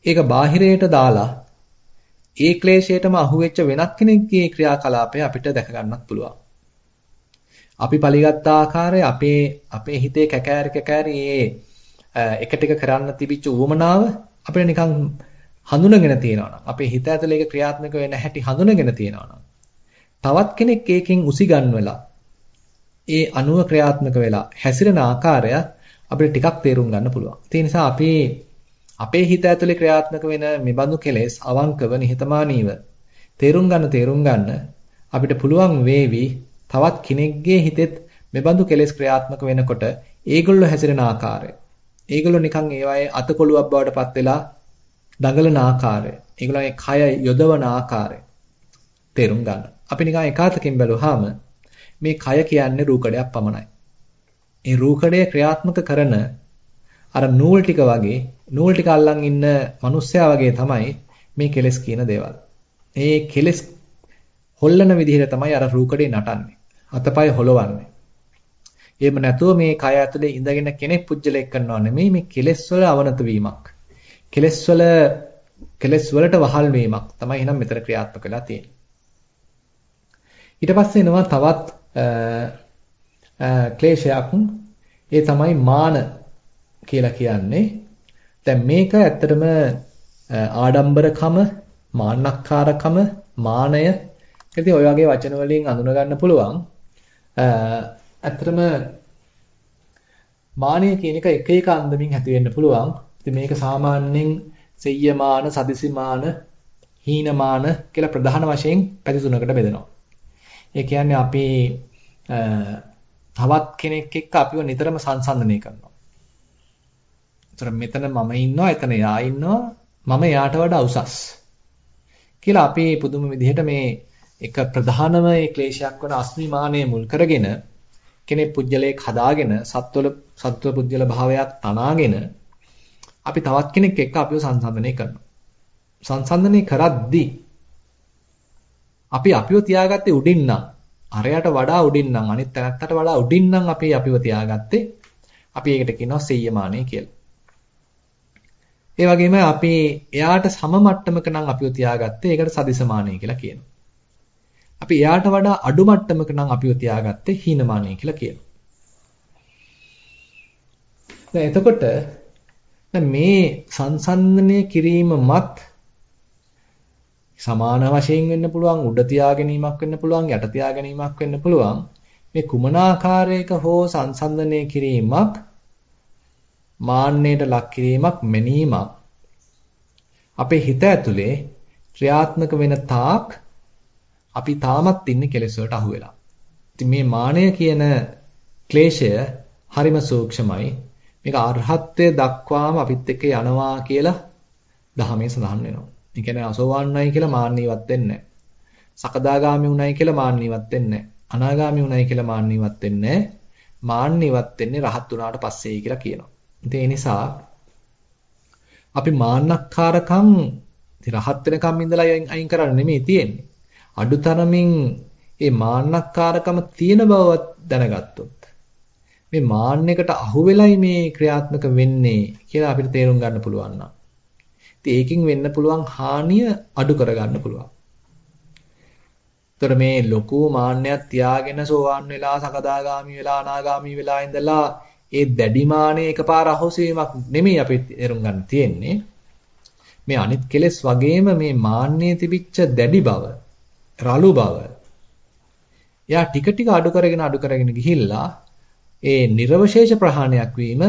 ඒක බාහිරයට දාලා ඒ ක්ලේශයටම අහුවෙච්ච වෙනත් කෙනෙක්ගේ ක්‍රියාකලාපය අපිට දැක ගන්නත් පුළුවන්. අපි පරිගත්ත ආකාරය අපේ අපේ හිතේ කැකෑරි කැකෑරි ඒ එක ටික කරන්න තිබිච්ච උවමනාව අපිට නිකන් හඳුනගෙන තියෙනවා නම් අපේ හිත ඇතුලේ ඒක ක්‍රියාත්මක වෙන හැටි හඳුනගෙන තියෙනවා නම් තවත් කෙනෙක් ඒකෙන් උසිගන්වලා ඒ අනුව ක්‍රියාත්මක වෙලා හැසිරෙන ආකාරය අපිට ටිකක් තේරුම් ගන්න පුළුවන්. ඒ නිසා අපි අපේ හිත ඇතුලේ ක්‍රියාත්මක වෙන මෙබඳු කෙලෙස් අවංකව නිහතමානීව තේරුම් ගන්න තේරුම් ගන්න අපිට පුළුවන් වේවි තවත් කෙනෙක්ගේ හිතෙත් මෙබඳු කෙලෙස් ක්‍රියාත්මක වෙනකොට ඒගොල්ලෝ හැසිරෙන ආකාරය. ඒගොල්ලෝ නිකන් ඒවායේ අතකොළුවක් බවට පත් වෙලා දඟලන ආකාරය. ඒගොල්ලන්ගේ කය යොදවන ආකාරය තේරුම් ගන්න. අපි නිකන් එකාතකින් බැලුවාම මේ කය කියන්නේ රූකඩයක් පමණයි. ඒ රූකඩය ක්‍රියාත්මක කරන අර නූල් ටික වගේ නූල් ටික අල්ලන් ඉන්න මිනිස්සයා වගේ තමයි මේ කෙලස් කියන දේවල්. මේ කෙලස් හොල්ලන විදිහට තමයි අර රූකඩේ නටන්නේ. අතපය හොලවන්නේ. එහෙම නැතුව මේ කය ඇතුලේ ඉඳගෙන කෙනෙක් පුජ්‍යලයක් කරනවා නෙමෙයි මේ කෙලස් වල අවනත වීමක්. කෙලස් වල කෙලස් වලට වහල් වීමක් තමයි එහෙනම් මෙතන ක්‍රියාත්මක වෙලා තියෙන්නේ. ඊට පස්සේ එනවා තවත් ක්ලේශයක් ඒ තමයි මාන කියලා කියන්නේ. දැන් මේක ඇත්තටම ආඩම්බරකම, මාන්නක්කාරකම, මානය ඉතින් ওই වගේ වචන වලින් අඳුන ගන්න පුළුවන්. ඇත්තටම මානය කියන එක එක එක අන්දමින් ඇති වෙන්න පුළුවන්. ඉතින් මේක සාමාන්‍යයෙන් සෙය්‍යමාන, සදිසිමාන, හීනමාන කියලා ප්‍රධාන වශයෙන් පැති තුනකට බෙදෙනවා. ඒ කියන්නේ අපි තවත් කෙනෙක් එක්ක අපිව නිතරම සංසන්දනය කරනවා. ඒතර මෙතන මම ඉන්නවා, එතන යා ඉන්නවා, මම යාට වඩා උසස්. කියලා අපි පුදුම විදිහට මේ එක ප්‍රධානම ඒ ක්ලේශයක් වන අස්මිමානය මුල් කරගෙන කෙනෙක් පුජ්‍යලයක් හදාගෙන සත්වල සත්ව පුජ්‍යල භාවයක් තනාගෙන අපි තවත් කෙනෙක් එක්ක අපිව සංසන්දනය කරනවා. සංසන්දනය කරද්දී අපි අපිව තියාගත්තේ උඩින් නම් අරයට වඩා උඩින් නම් අනිත් තැනත්තට වඩා උඩින් නම් අපි අපිව තියාගත්තේ අපි ඒකට කියනවා සෙය්‍යමානය කියලා. ඒ වගේම අපි එයාට සම මට්ටමක නම් අපිව තියාගත්තේ ඒකට සදිසමානය කියලා කියනවා. අපි එයාට වඩා අඩු මට්ටමක නම් අපිව තියාගත්තේ හීනමානය කියලා කියනවා. දැන් එතකොට දැන් මේ සංසන්දනය කිරීමමත් සමාන වශයෙන් වෙන්න පුළුවන් උඩ තියාගැනීමක් වෙන්න පුළුවන් යට තියාගැනීමක් වෙන්න පුළුවන් මේ කුමනාකාරයක හෝ සංසන්දනය කිරීමක් මාන්නයට ලක් කිරීමක් මැනීමක් අපේ හිත ඇතුලේ ක්‍රියාත්මක වෙන තාක් අපි තාමත් ඉන්නේ කෙලෙස් වලට අහු වෙලා. ඉතින් මේ මානය කියන ක්ලේශය හරිම සූක්ෂමයි. මේක අරහත්ත්වයට දක්වාම අපිත් එක්ක යනවා කියලා දහමේ සඳහන් වෙනවා. ඒ කියන්නේ අසෝවාන්ණයි කියලා මාන්නීවත් වෙන්නේ නැහැ. සකදාගාමි උණයි කියලා මාන්නීවත් වෙන්නේ නැහැ. අනාගාමි උණයි කියලා මාන්නීවත් වෙන්නේ නැහැ. මාන්නීවත් වෙන්නේ රහත් වුණාට පස්සේයි කියලා කියනවා. ඒ නිසා අපි මාන්නක්කාරකම් රහත් වෙනකම් ඉඳලා අයින් කරන්න නෙමෙයි තියෙන්නේ. අඩුතරමින් මේ මාන්නක්කාරකම තියෙන බව දැනගත්තොත් මේ මාන්නයකට අහු වෙලයි මේ ක්‍රියාත්මක වෙන්නේ කියලා අපිට තේරුම් ගන්න පුළුවන් නම්. ඉතින් ඒකෙන් වෙන්න පුළුවන් හානිය අඩු කරගන්න පුළුවන්. ඒතර මේ ලොකු මාන්නයක් තියාගෙන සෝවාන් වෙලා සකදාගාමි වෙලා අනාගාමි වෙලා ඉඳලා ඒ දැඩි මානෙ එකපාර අහොසීමක් නෙමෙයි අපි තේරුම් ගන්න තියෙන්නේ. මේ අනිත් කෙලෙස් වගේම මේ මාන්නයේ තිබිච්ච දැඩි බව, රළු බව. එයා ටික ටික අඩු කරගෙන අඩු කරගෙන ගිහිල්ලා ඒ නිර්වශේෂ ප්‍රහාණයක් වීම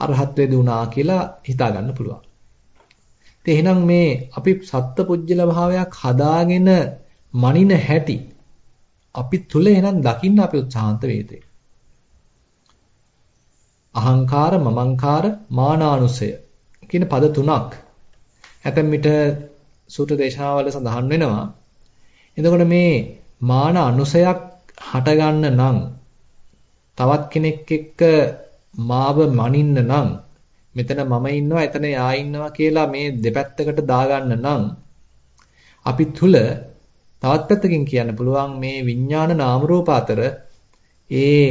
අරහත් වේදුණා කියලා හිතා ගන්න පුළුවන්. ඉතින් එහෙනම් මේ අපි සත්පුජ්‍යල භාවයක් හදාගෙන මනින හැටි අපි තුල එහෙනම් දකින්න අපි උත්සාහන්ත වේදේ. අහංකාර මමංකාර මානානුසය කියන පද තුනක් ඇතැම් විට සූත්‍ර දේශනාවල සඳහන් වෙනවා. එතකොට මේ මාන අනුසයක් හටගන්න නම් තවත් කෙනෙක් එක්ක මාව මනින්න නම් මෙතන මම ඉන්නවා එතන යා ඉන්නවා කියලා මේ දෙපැත්තකට දාගන්න නම් අපි තුල තවත් පැත්තකින් කියන්න පුළුවන් මේ විඥාන නාම රූප අතර ඒ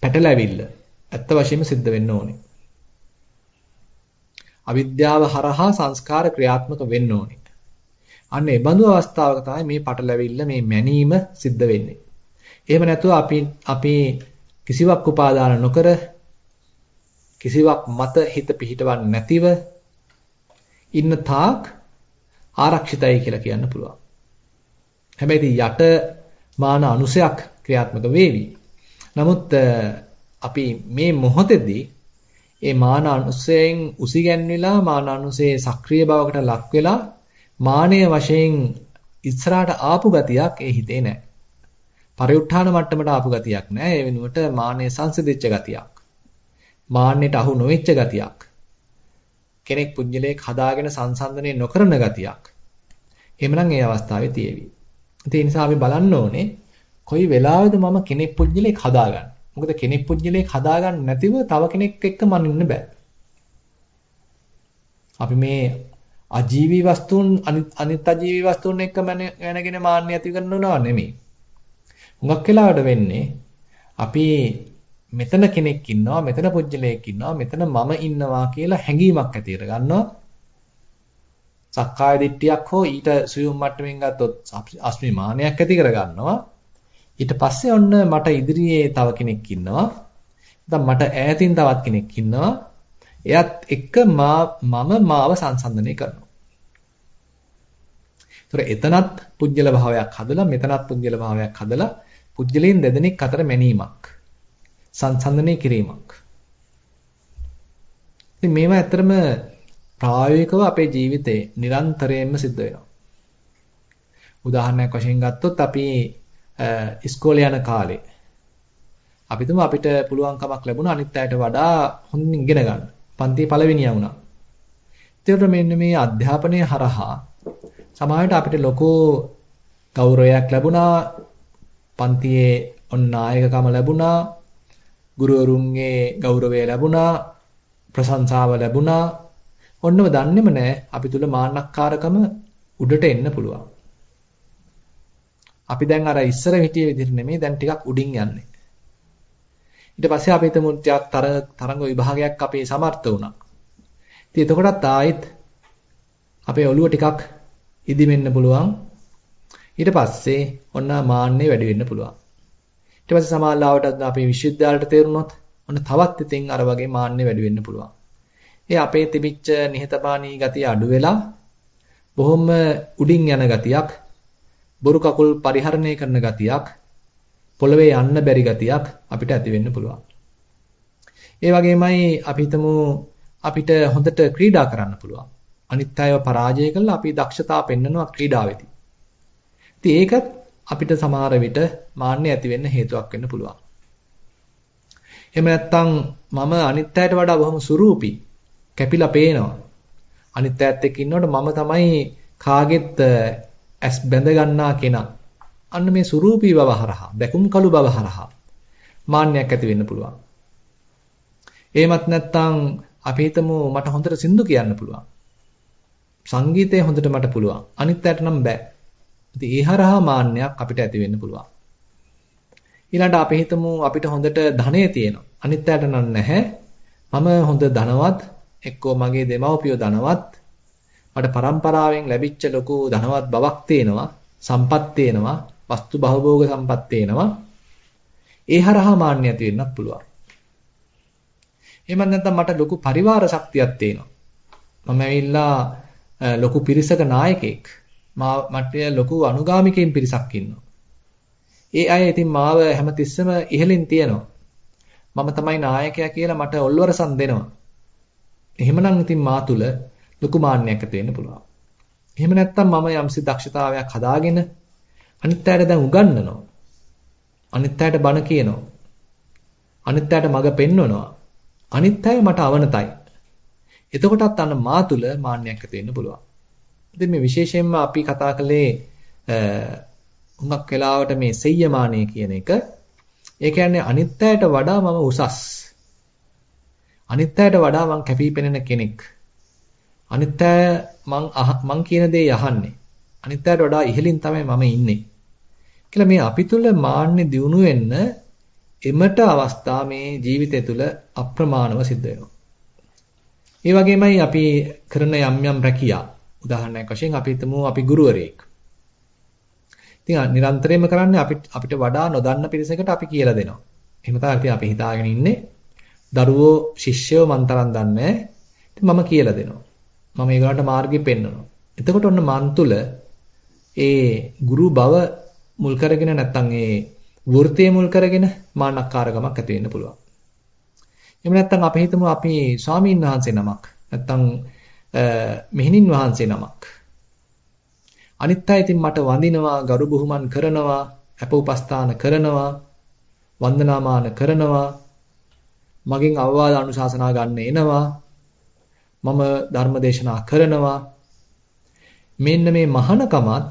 පැටලැවිල්ල ඇත්ත වශයෙන්ම සිද්ධ වෙන්න ඕනේ. අවිද්‍යාව හරහා සංස්කාර ක්‍රියාත්මක වෙන්න ඕනේ. අන්න ඒ බඳු අවස්ථාවක තමයි මේ පටලැවිල්ල මේ මැනීම සිද්ධ වෙන්නේ. එහෙම නැතුව අපි අපි කිසිවක් උපාදාන නොකර කිසිවක් මත හිත පිහිටවන්නේ නැතිව ඉන්න තාක් ආරක්ෂිතයි කියලා කියන්න පුළුවන්. හැබැයි යට මාන අනුසයක් ක්‍රියාත්මක වේවි. නමුත් අපි මේ මොහොතේදී ඒ මාන අනුසයෙන් උසිගැන්විලා මාන අනුසයේ සක්‍රීය බවකට ලක් වෙලා මානය වශයෙන් ඉස්සරහට ආපු ගතියක් ඒ හිතේ නැහැ. පරිඋත්ථාන මට්ටමට ආපු ගතියක් නැහැ. ඒ වෙනුවට මානය සංසිඳෙච්ච ගතියක්. මාන්නයට අහු නොවෙච්ච ගතියක්. කෙනෙක් පුජ්‍යලයක් හදාගෙන සංසන්දනය නොකරන ගතියක්. එහෙමනම් ඒ අවස්ථාවේ තියෙවි. ඒ නිසා අපි බලන්න ඕනේ කොයි වෙලාවෙද මම කෙනෙක් පුජ්‍යලයක් හදාගන්නේ. මොකද කෙනෙක් පුජ්‍යලයක් හදාගන්න නැතිව තව කෙනෙක් එක්ක මනින්න බෑ. අපි මේ අජීවී වස්තුන් අනිත් අජීවී වස්තුන් එක්ක මැනගෙන මාන්නය ඇති කරනවා නෙමෙයි. හුඟක් වෙලාවට වෙන්නේ අපි මෙතන කෙනෙක් ඉන්නවා මෙතන පුජ්‍යලයක් ඉන්නවා මෙතන මම ඉන්නවා කියලා හැඟීමක් ඇති ගන්නවා සක්කාය දිට්ඨියක් හෝ ඊට සුයුම් මට්ටමින් ගත්තොත් අස්මිමානයක් ඇති කර ගන්නවා ඊට පස්සේ ඔන්න මට ඉදිරියේ තව කෙනෙක් ඉන්නවා නැත්නම් මට ඈතින් තවත් කෙනෙක් ඉන්නවා එයත් එක්ක මම මාව සංසන්දනය කරනවා ඒතර එතනත් පුජ්‍යල භාවයක් හදලා මෙතනත් පුජ්‍යල භාවයක් හදලා පුජ්‍යලයන් දෙදෙනෙක් අතර මැනීමක් සංසන්දනය කිරීමක්. ඉතින් මේවා ඇත්තටම ප්‍රායෝගිකව අපේ ජීවිතේ නිරන්තරයෙන්ම සිද්ධ වෙනවා. උදාහරණයක් වශයෙන් ගත්තොත් අපි ඉස්කෝලේ යන කාලේ අපි තුම අපිට පුළුවන්කමක් ලැබුණා අනිත් අයට වඩා හොඳින් ඉගෙන ගන්න. පන්තියේ පළවෙනියා වුණා. ඒකට මෙන්න මේ අධ්‍යාපනය හරහා සමාජයට අපිට ලොකු ගෞරවයක් ලැබුණා. පන්තියේ ඔන්න නායකකම ලැබුණා. ගුරුවරුන්ගේ ගෞරවය ලැබුණා. ප්‍රශංසාව ලැබුණා. ඔන්නව දන්නේම නැහැ අපි තුල මාන්නක්කාරකම උඩට එන්න පුළුවන්. අපි දැන් අර ඉස්සර හිටිය විදිහට නෙමෙයි දැන් ටිකක් උඩින් යන්නේ. ඊට පස්සේ අපි හිතමු ටිකක් තරංග විභාගයක් අපි සමර්ථ වුණා. ඉතින් එතකොටත් ආයෙත් අපේ ඔළුව ටිකක් ඉදිමෙන්න පුළුවන්. ඊට පස්සේ ඔන්න මාන්නේ වැඩි වෙන්න පුළුවන්. ඊට පස්සේ සමාල්ලාවට අපි විශ්වවිද්‍යාලයට තේරුනොත් ඔන්න තවත් ඉතින් අර වගේ මාන්නේ වැඩි වෙන්න පුළුවන්. ඒ අපේ තිබිච්ච නිහතමානී ගතිය අඩු වෙලා බොහොම උඩින් යන ගතියක්, බොරු කකුල් පරිහරණය කරන ගතියක්, පොළවේ යන්න බැරි ගතියක් අපිට ඇති වෙන්න පුළුවන්. ඒ වගේමයි අපි හිතමු අපිට හොඳට ක්‍රීඩා කරන්න පුළුවන්. අනිත් අයව පරාජය කළා අපි දක්ෂතාව පෙන්වනවා ක්‍රීඩාවේදී. ඉතින් ඒකත් අපිට සමහර විට මාන්නේ ඇති වෙන්න හේතුවක් වෙන්න පුළුවන්. එහෙම නැත්නම් මම අනිත් අයට වඩා බොහොම සුරූපී කැපිලා පේනවා. අනිත් ඈත් එක්ක ඉන්නකොට මම තමයි කාගෙත් ඇස් බැඳ ගන්නා කෙනා. අන්න මේ සුරූපී බව හරහා, බැකුම් කළු බව හරහා මාන්නයක් ඇති වෙන්න පුළුවන්. එහෙමත් නැත්නම් අපි හිතමු මට හොඳට සින්දු කියන්න පුළුවන්. සංගීතය හොඳට මට පුළුවන්. අනිත් අයට නම් බෑ. ඉතින් ඒ හරහා මාන්නයක් අපිට ඇති වෙන්න පුළුවන්. ඊළඟට අපි හිතමු අපිට හොඳට ධනය තියෙනවා. අනිත් අයට නම් නැහැ. මම හොඳ ධනවත් එක්කෝ මගේ දෙමව්පියෝ ධනවත් මට પરම්පරාවෙන් ලැබිච්ච ලොකු ධනවත් බවක් තේනවා සම්පත් තේනවා වස්තු භවභෝග සම්පත් තේනවා. ඒ හරහා මාන්නය ඇති වෙන්නත් පුළුවන්. එහෙම නැත්නම් මට ලොකු පරිවාර ශක්තියක් තේනවා. මම ඇවිල්ලා ලොකු පිරිසක නායකයෙක්. මට ලොකු අනුගාමිකයින් පිරිසක් ඉන්නවා. ඒ අය ඉතින් මාව හැමතිස්සෙම ඉහළින් තියනවා. මම තමයි නායකයා කියලා මට ඔල්වරසන් දෙනවා. එහෙමනම් ඉතින් මා තුල ලොකු මාන්නයක් ඇති වෙන්න පුළුවන්. එහෙම නැත්නම් මම යම්සි දක්ෂතාවයක් හදාගෙන අනිත් අයට දැන් උගන්වනවා. අනිත් අයට බණ කියනවා. අනිත් අයට මඟ පෙන්වනවා. අනිත් අය මට අවනතයි. එතකොටත් අන්න මා තුල මාන්නයක් ඇති වෙන්න පුළුවන්. ඉතින් මේ විශේෂයෙන්ම අපි කතා කළේ හුඟක් වෙලාවට මේ සෙය්‍යමානය කියන එක. ඒ කියන්නේ අනිත් අයට වඩා මම උසස්. අනිත් අයට වඩා මං කැපිපෙනෙන කෙනෙක්. අනිත් අය මං මං කියන දේ යහන්නේ. අනිත් අයට වඩා ඉහළින් තමයි මම ඉන්නේ. කියලා මේ අපි තුල මාන්නේ දියුණු වෙන්න එමට අවස්ථා මේ ජීවිතය තුල අප්‍රමාණව සිද්ධ වෙනවා. ඒ වගේමයි අපි කරන යම් යම් රැකියා. උදාහරණයක් වශයෙන් අපි හිතමු අපි ගුරුවරයෙක්. ඉතින් නිරන්තරයෙන්ම කරන්නේ අපිට අපිට වඩා නොදන්න පිරිසකට අපි කියලා දෙනවා. එහෙම තමයි අපි හිතාගෙන ඉන්නේ. දරුවෝ ශිෂ්‍යයෝ මන් තරම් දන්නේ මම කියලා දෙනවා. මම ඒගොල්ලන්ට මාර්ගය පෙන්වනවා. එතකොට ඔන්න මන් තුල ඒ ගුරු බව මුල් කරගෙන නැත්තම් ඒ වෘත්තිය මුල් කරගෙන මානක්කාරකමක් ඇති වෙන්න පුළුවන්. එහෙම නැත්නම් අපි හිතමු අපි ස්වාමීන් වහන්සේ නමක් නැත්නම් මෙහෙණින් වහන්සේ නමක්. අනිත් අය ඉතින් මට වඳිනවා, ගරු බුහුමන් කරනවා, අප උපස්ථාන කරනවා, වන්දනාමාන කරනවා, මගෙන් අවවාද අනුශාසනා ගන්න එනවා. මම ධර්ම දේශනා කරනවා. මෙන්න මේ මහානකමත්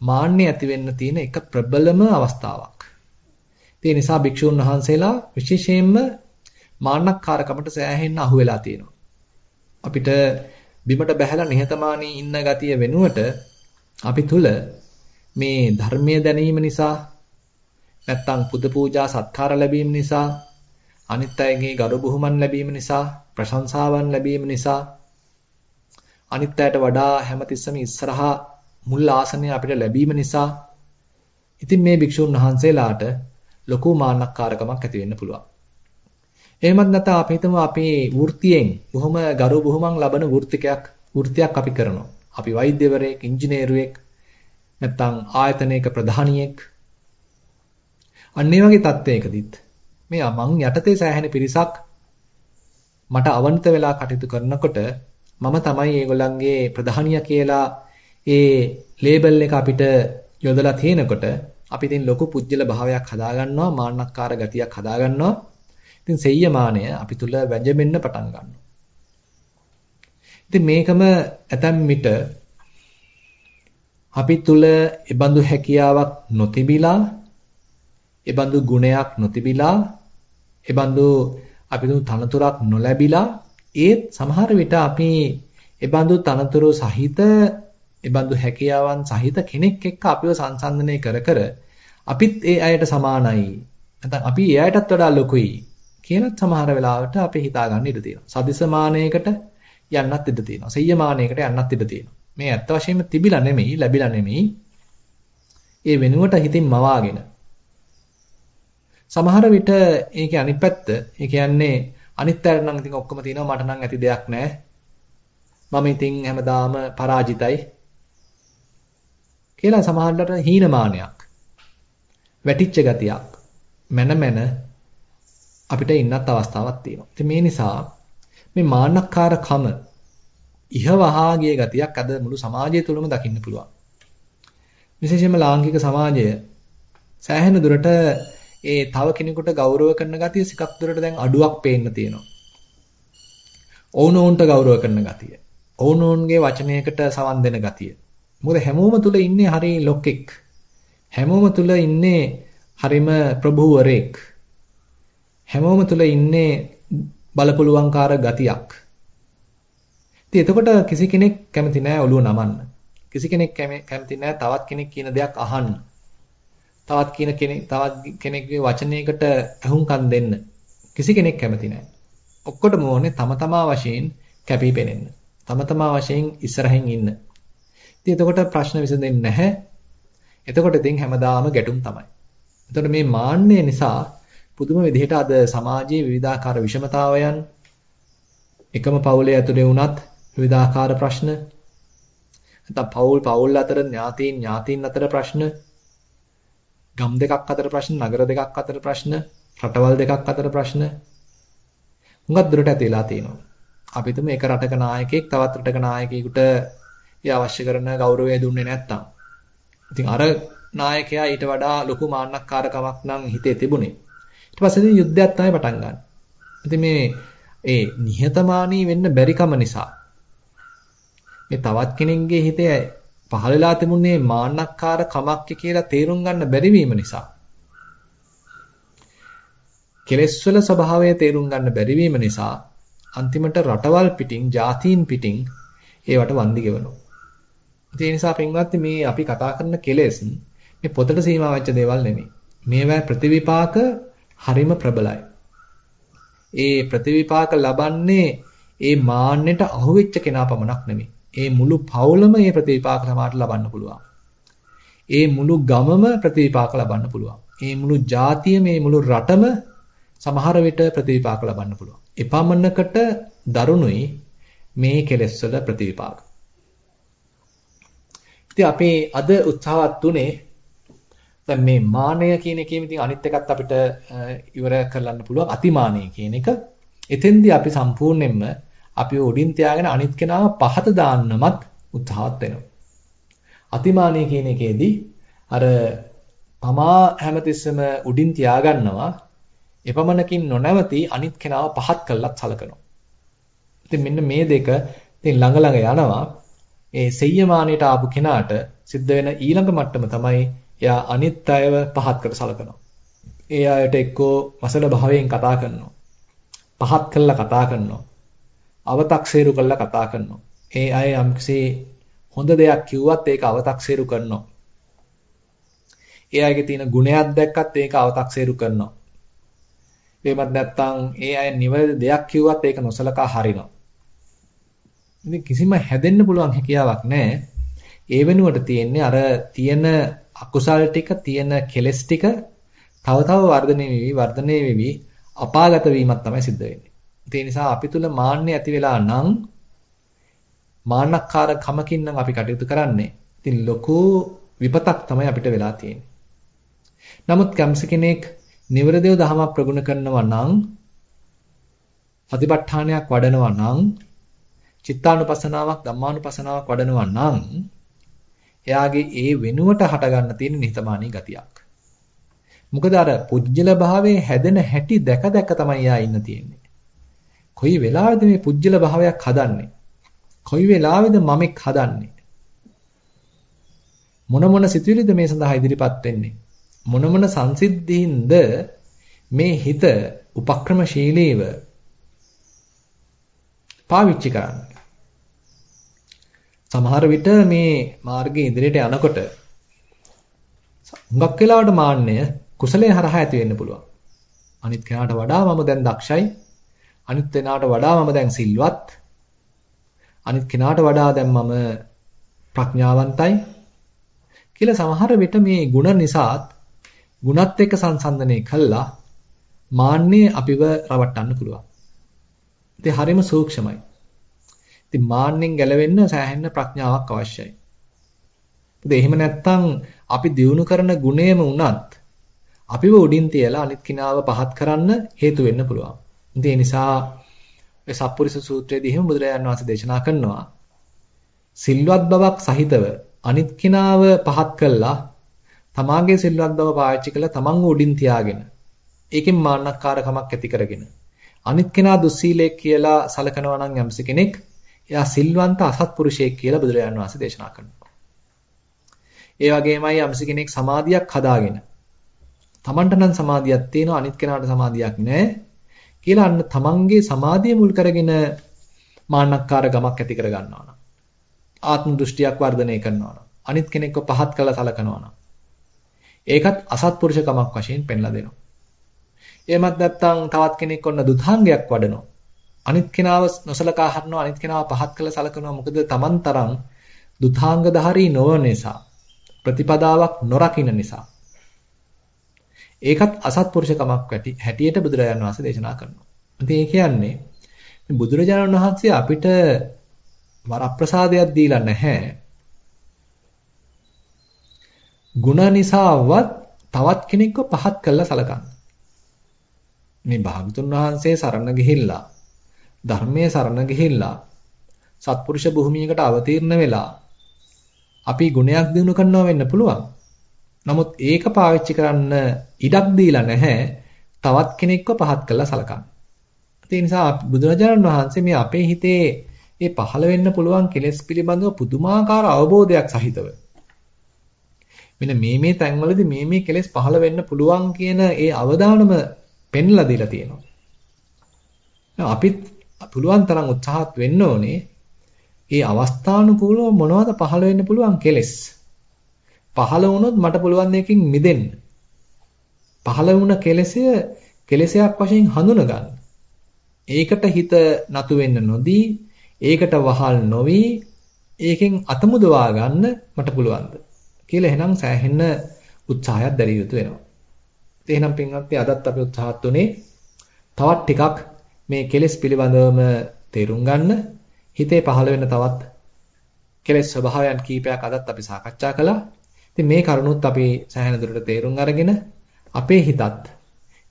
මාන්නේ ඇති වෙන්න තියෙන එක ප්‍රබලම අවස්ථාවක්. ඒ නිසා භික්ෂුන් වහන්සේලා විශේෂයෙන්ම මාන්නක්කාරකමට සෑහෙන්න අහු වෙලා තියෙනවා. අපිට බිමට බැහැලා නිහතමානී ඉන්න ගතිය වෙනුවට අපි තුල මේ ධර්මයේ දැනීම නිසා නැත්තම් පුද පූජා සත්කාර ලැබීම නිසා අනිත් අයගේ ගරු බුහුමන් ලැබීම නිසා ප්‍රශංසාවන් ලැබීම නිසා අනිත් අයට වඩා හැමතිස්සම ඉස්සරහා මුල් ආසනය අපිට ලැබීම නිසා ඉතින් මේ භික්ෂුන් වහන්සේලාට ලොකු මාන්නක්කාරකමක් ඇති වෙන්න පුළුවන්. එහෙමත් නැත්නම් අපි හිතමු අපි වෘත්තියෙන් බොහොම ගරු බුහුමන් ලබන වෘත්තිකයක් වෘත්තියක් අපි කරනවා. අපි වෛද්‍යවරයෙක්, ඉංජිනේරුවෙක් නැත්නම් ආයතනයක ප්‍රධානියෙක් අන්න ඒ වගේ තත්ත්වයකදීත් මේ මං යටතේ සෑහෙන පිරිසක් මට අවන්ත වෙලා කටයුතු කරනකොට මම තමයි ඒගොල්ලන්ගේ ප්‍රධානියා කියලා ඒ ලේබල් එක අපිට යොදලා තියෙනකොට අපි ඉතින් ලොකු පුජ්‍යල භාවයක් හදාගන්නවා මාන්නක්කාර ගතියක් හදාගන්නවා. ඉතින් සෙය්‍යමානය අපි තුල වැජෙන්න පටන් ගන්නවා. ඉතින් මේකම ඇතැම් විට අපි තුල ඒබඳු හැකියාවක් නොතිබිලා ඒබඳු ගුණයක් නොතිබිලා ඒබඳු අපි තනතුරක් නොලැබිලා ඒත් සමහර විට අපි එබඳු තනතුරු සහිත එබඳු හැකියාවන් සහිත කෙනෙක් එක්ක අපිව සංසන්දනය කර කර අපිත් ඒ අයට සමානයි. නැත්නම් අපි ඒ අයටත් වඩා ලොකුයි කියලාත් සමහර වෙලාවට අපි හිතා ගන්න ඉඩ තියෙනවා. සදිසමානයකට යන්නත් ඉඩ තියෙනවා. සෙය්‍යමානයකට යන්නත් ඉඩ තියෙනවා. මේ ඇත්ත වශයෙන්ම තිබිලා නෙමෙයි, ලැබිලා නෙමෙයි. ඒ වෙනුවට හිතින් මවාගෙන. සමහර විට ඒකේ අනිත් පැත්ත, ඒ කියන්නේ අනිත් අයට නම් ඉතින් ඔක්කොම තියෙනවා මට නම් ඇති දෙයක් නැහැ. මම ඉතින් හැමදාම පරාජිතයි. කියලා සමහරකට හීනමානයක්. වැටිච්ච ගතියක්. මන මන අපිට ඉන්නත් අවස්ථාවක් තියෙනවා. ඉතින් මේ නිසා මේ මාන්නක්කාරකම ඉහවහා ගිය ගතියක් අද මුළු සමාජය තුළම දකින්න පුළුවන්. විශේෂයෙන්ම ලාංකික සමාජය සෑහෙන දුරට ඒ තව කෙනෙකුට ගෞරව කරන ගතිය සිකක් දුරට දැන් අඩුවක් පේන්න තියෙනවා. ඔවුනොවුන්ට ගෞරව කරන ගතිය. ඔවුනොවුන්ගේ වචනයකට සවන් දෙන ගතිය. මොකද හැමෝම තුල ඉන්නේ හරි ලොක්ෙක්. හැමෝම තුල ඉන්නේ හරිම ප්‍රභූවරෙක්. හැමෝම තුල ඉන්නේ බලපුලුවන්කාර ගතියක්. ඉතින් එතකොට කිසි කෙනෙක් කැමති නෑ ඔළුව නමන්න. කිසි කෙනෙක් කැමති නෑ තවත් කෙනෙක් කියන දෙයක් අහන්න. තවත් කියන කෙනෙක් තවත් කෙනෙක්ගේ වචනයකට අහුම්කම් දෙන්න. කිසි කෙනෙක් කැමති නෑ. ඔක්කොටම ඕනේ තම තමා වශයෙන් කැපී පෙනෙන්න. තම තමා වශයෙන් ඉස්සරහින් ඉන්න. ඉතින් එතකොට ප්‍රශ්න විසඳෙන්නේ නැහැ. එතකොට ඉතින් හැමදාම ගැටුම් තමයි. එතකොට මේ මාන්නය නිසා පුදුම විදිහට අද සමාජයේ විවිධාකාර විෂමතාවයන් එකම පවුලේ ඇතුලේ වුණත් විවිධාකාර ප්‍රශ්න නැත්නම් පවුල් පවුල් අතර ඥාතීන් ඥාතීන් අතර ප්‍රශ්න ගම් දෙකක් අතර ප්‍රශ්න නගර දෙකක් අතර ප්‍රශ්න රටවල් දෙකක් අතර ප්‍රශ්න. හුඟක් දුරට ඇතිලා තියෙනවා. අපි තුමු එක රටක නායකයෙක් තවත් රටක නායකයෙකුට ඒ අවශ්‍ය කරන ගෞරවය දුන්නේ නැත්තම්. ඉතින් අර නායකයා ඊට වඩා ලොකු මාන්නක්කාරකමක් නම් හිතේ තිබුණේ. ඊට පස්සේ ඉතින් යුද්ධයක් තමයි පටන් ගන්න. ඉතින් මේ ඒ නිහතමානී වෙන්න බැරිකම නිසා මේ තවත් කෙනෙක්ගේ හිතේ පහළලා තිබුණේ මාන්නක්කාර කමක්ක කියලා තේරුම් ගන්න බැරි නිසා කෙලෙස් වල ස්වභාවය තේරුම් ගන්න බැරි නිසා අන්තිමට රටවල් පිටින් ජාතීන් පිටින් ඒවට වන්දි ගෙවනවා. ඒ නිසා පින්වත්නි මේ අපි කතා කරන කෙලෙස් මේ පොතට සීමා වෙච්ච දේවල් නෙමෙයි. මේවා ප්‍රතිවිපාක හරිම ප්‍රබලයි. ඒ ප්‍රතිවිපාක ලබන්නේ ඒ මාන්නෙට අහුවෙච්ච කෙනා පමණක් නෙමෙයි. ඒ මුළු පවුලම මේ ප්‍රතිවිපාක සමාට ලබන්න පුළුවන්. ඒ මුළු ගමම ප්‍රතිවිපාක ලබන්න පුළුවන්. ඒ මුළු ජාතිය මේ මුළු රටම සමහර විට ප්‍රතිවිපාක ලබන්න පුළුවන්. එපමණකට දරුණුයි මේ කෙලෙස් වල ප්‍රතිවිපාක. ඉතින් අපි අද උත්සාහවත් උනේ දැන් මේ මානය කියන එකේම ඉතින් අනිත් එකත් අපිට ඉවර කරන්න පුළුවන් අතිමානය කියන එක. එතෙන්දී අපි සම්පූර්ණයෙන්ම අපි උඩින් තියාගෙන අනිත් කෙනාව පහත දාන්නමත් උත්සාහත් වෙනවා. අතිමානය කියන එකේදී අර තමා හැමතිස්සෙම උඩින් තියාගන්නවා එපමණකින් නොනවති අනිත් කෙනාව පහත් කළත් සලකනවා. ඉතින් මෙන්න මේ දෙක ඉතින් ළඟ ළඟ යනවා. ඒ සෙය්‍යමානයට ආපු කෙනාට සිද්ධ වෙන ඊළඟ මට්ටම තමයි එයා අනිත් අයව පහත් කර සලකනවා. ඒ අයට එක්කෝ මසල භාවයෙන් කතා කරනවා. පහත් කළා කතා කරනවා. අව탁සේරු කරලා කතා කරනවා. ඒ අය යම්කිසි හොඳ දෙයක් කිව්වත් ඒක අව탁සේරු කරනවා. ඒ අයගේ තියෙන ගුණයක් දැක්කත් ඒක අව탁සේරු කරනවා. එහෙමත් නැත්නම් ඒ අය නිවැරදි දෙයක් කිව්වත් ඒක නොසලකා හරිනවා. ඉතින් කිසිම හැදෙන්න පුළුවන් හැකියාවක් නැහැ. ඒ වෙනුවට තියෙන්නේ අර තියෙන අකුසල් ටික තියෙන කෙලස් ටික තව තව වර්ධනය වෙවි වර්ධනය වෙවි අපාගත වීමක් තමයි සිද්ධ වෙන්නේ. ඒ නිසා අපි තුල මාන්නය ඇති වෙලා නම් මාන්නක්කාර කමකින් නම් අපි කටයුතු කරන්නේ. ඉතින් ලොකු විපතක් තමයි අපිට වෙලා තියෙන්නේ. නමුත් කම්ස කෙනෙක් නිවරදේව දහමක් ප්‍රගුණ කරනවා නම් සතිපට්ඨානයක් වඩනවා නම් චිත්තානුපසනාවක් ධම්මානුපසනාවක් වඩනවා නම් එයාගේ ඒ වෙනුවට හටගන්න තියෙන නිහතමානී ගතියක්. මොකද අර පුජ්‍යල භාවයේ හැදෙන හැටි දැක දැක තමයි එයා ඉන්න තියෙන්නේ. කොයි වෙලාවෙද මේ පුජ්‍යල භාවයක් හදන්නේ? කොයි වෙලාවෙද මමෙක් හදන්නේ? මොන මොන සිතුවිලිද මේ සඳහා ඉදිරිපත් වෙන්නේ? මොන මොන සංසිද්ධීන්ද මේ හිත උපක්‍රමශීලීව පාවිච්චි කරන්නේ? සමහර විට මේ මාර්ගයේ ඉදිරියට යනකොට හුඟක් වෙලාවට මාන්නය කුසලයේ හරහා ඇති වෙන්න පුළුවන්. අනිත් කෙනාට වඩා මම දැන් දක්ෂයි. අනිත් කෙනාට වඩා මම දැන් සිල්වත්. අනිත් කෙනාට වඩා දැන් මම ප්‍රඥාවන්තයි කියලා සමහර විට මේ ಗುಣ නිසාත් ಗುಣත් එක්ක සංසන්දනය කළා මාන්නේ අපිව රවට්ටන්න පුළුවන්. ඉතින් හරිම සූක්ෂමයි. ඉතින් මාන්නෙන් ගැලවෙන්න සෑහෙන ප්‍රඥාවක් අවශ්‍යයි. ඉතින් එහෙම නැත්නම් අපි දියුණු කරන ගුණයම උනත් අපිව උඩින් තියලා අනිත් කිනාව පහත් කරන්න හේතු වෙන්න පුළුවන්. ඉතින් ඒ නිසා ඒ සප්පුරිස සූත්‍රයේදී එහෙම බුදුරජාණන් වහන්සේ දේශනා කරනවා. සිල්වත් බවක් සහිතව අනිත් කිනාව පහත් කළා. තමාගේ සිල්වත් බව පාවිච්චි කළා තමන්ව උඩින් තියාගෙන. ඒකෙන් මාන්නක්කාරකමක් ඇති කරගෙන. අනිත් කෙනා දුස්සීලෙක් කියලා සලකනවා නම් යම්ස කෙනෙක් එයා සිල්වන්ත අසත්පුරුෂයෙක් කියලා බුදුරජාණන් වහන්සේ දේශනා කරනවා. ඒ වගේමයි යම්ස කෙනෙක් සමාධියක් හදාගෙන තමන්ට නම් සමාධියක් තියෙනවා අනිත් කෙනාට සමාධියක් නැහැ කියලා අන්න තමන්ගේ සමාධිය මුල් කරගෙන මාන්නක්කාර ගමක් ඇති කර ගන්නවා නම් ආත්ම දෘෂ්ටියක් වර්ධනය කරනවා නම් අනිත් කෙනෙක්ව පහත් කළා සලකනවා නම් ඒකත් අසත්පුරුෂකමක් වශයෙන් පෙන්ලා දෙනවා. එහෙමත් නැත්නම් තවත් කෙනෙක් ඔන්න දුතාංගයක් වඩනවා. අනිත් කෙනාව නොසලකා හරිනවා අනිත් කෙනාව පහත් කළ සලකනවා මොකද Taman තරම් දුතාංගධාරී නොවන නිසා ප්‍රතිපදාවක් නොරකින්න නිසා ඒකත් අසත්පුරුෂකමක් වැටි හැටියට බුදුරජාණන් වහන්සේ දේශනා කරනවා. ඉතින් ඒ කියන්නේ බුදුරජාණන් වහන්සේ අපිට වරප්‍රසාදයක් දීලා නැහැ. ಗುಣ නිසාවත් තවත් කෙනෙක්ව පහත් කළා සලකන්න. මේ භාගතුන් වහන්සේ සරණ ගිහිල්ලා ධර්මයේ සරණ ගිහිල්ලා සත්පුරුෂ භූමියකට අවතීර්ණ වෙලා අපි ගුණයක් දිනු කරනවා වෙන්න පුළුවන්. නමුත් ඒක පාවිච්චි කරන්න ඉඩක් දීලා නැහැ තවත් කෙනෙක්ව පහත් කරලා සලකන්න. ඒ නිසා බුදුරජාණන් වහන්සේ මේ අපේ හිතේ මේ පහළ වෙන්න පුළුවන් කෙලෙස් පිළිබඳව පුදුමාකාර අවබෝධයක් සහිතව මෙන්න මේ මේ තැන්වලදී මේ මේ කෙලෙස් පහළ වෙන්න පුළුවන් කියන ඒ අවදානම පෙන්ලා දීලා තියෙනවා. අපිත් පුළුවන් තරම් උත්සාහත් වෙන්න ඕනේ. ඒ අවස්ථානුකූලව මොනවද පහළ වෙන්න පුළුවන් කෙලෙස්. පහළ වුණොත් මට පුළුවන් දෙයකින් මිදෙන්න. පහළ වුණ කෙලෙසය කෙලෙසයක් වශයෙන් හඳුන ගන්න. ඒකට හිත නතු වෙන්න නොදී, ඒකට වහල් නොවි, ඒකෙන් අතමුදවා ගන්න මට පුළුවන්ද කියලා එහෙනම් සෑහෙන්න උත්සාහයක් දැරිය යුතු වෙනවා. එහෙනම් පින්වත්නි අදත් අපි උත්සාහත් උනේ තවත් ටිකක් මේ කෙලෙස් පිළිබඳවම තේරුම් ගන්න හිතේ පහළ වෙන තවත් කෙලෙස් ස්වභාවයන් කීපයක් අදත් අපි සාකච්ඡා කළා. ඉතින් මේ කරුණුත් අපි සෑහෙන දුරට තේරුම් අරගෙන අපේ හිතත්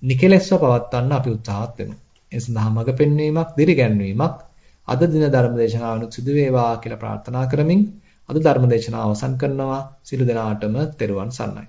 නිකලෙස්ව පවත්වන්න අපි උත්සාහත් වෙමු. ඒ සඳහා මඟ පෙන්වීමක්, දිරිගැන්වීමක් අද දින ධර්මදේශනාවනුත් සිදු වේවා කියලා ප්‍රාර්ථනා කරමින් අද ධර්මදේශනාව අවසන් කරනවා. සිළු දෙනාටම තෙරුවන් සරණයි.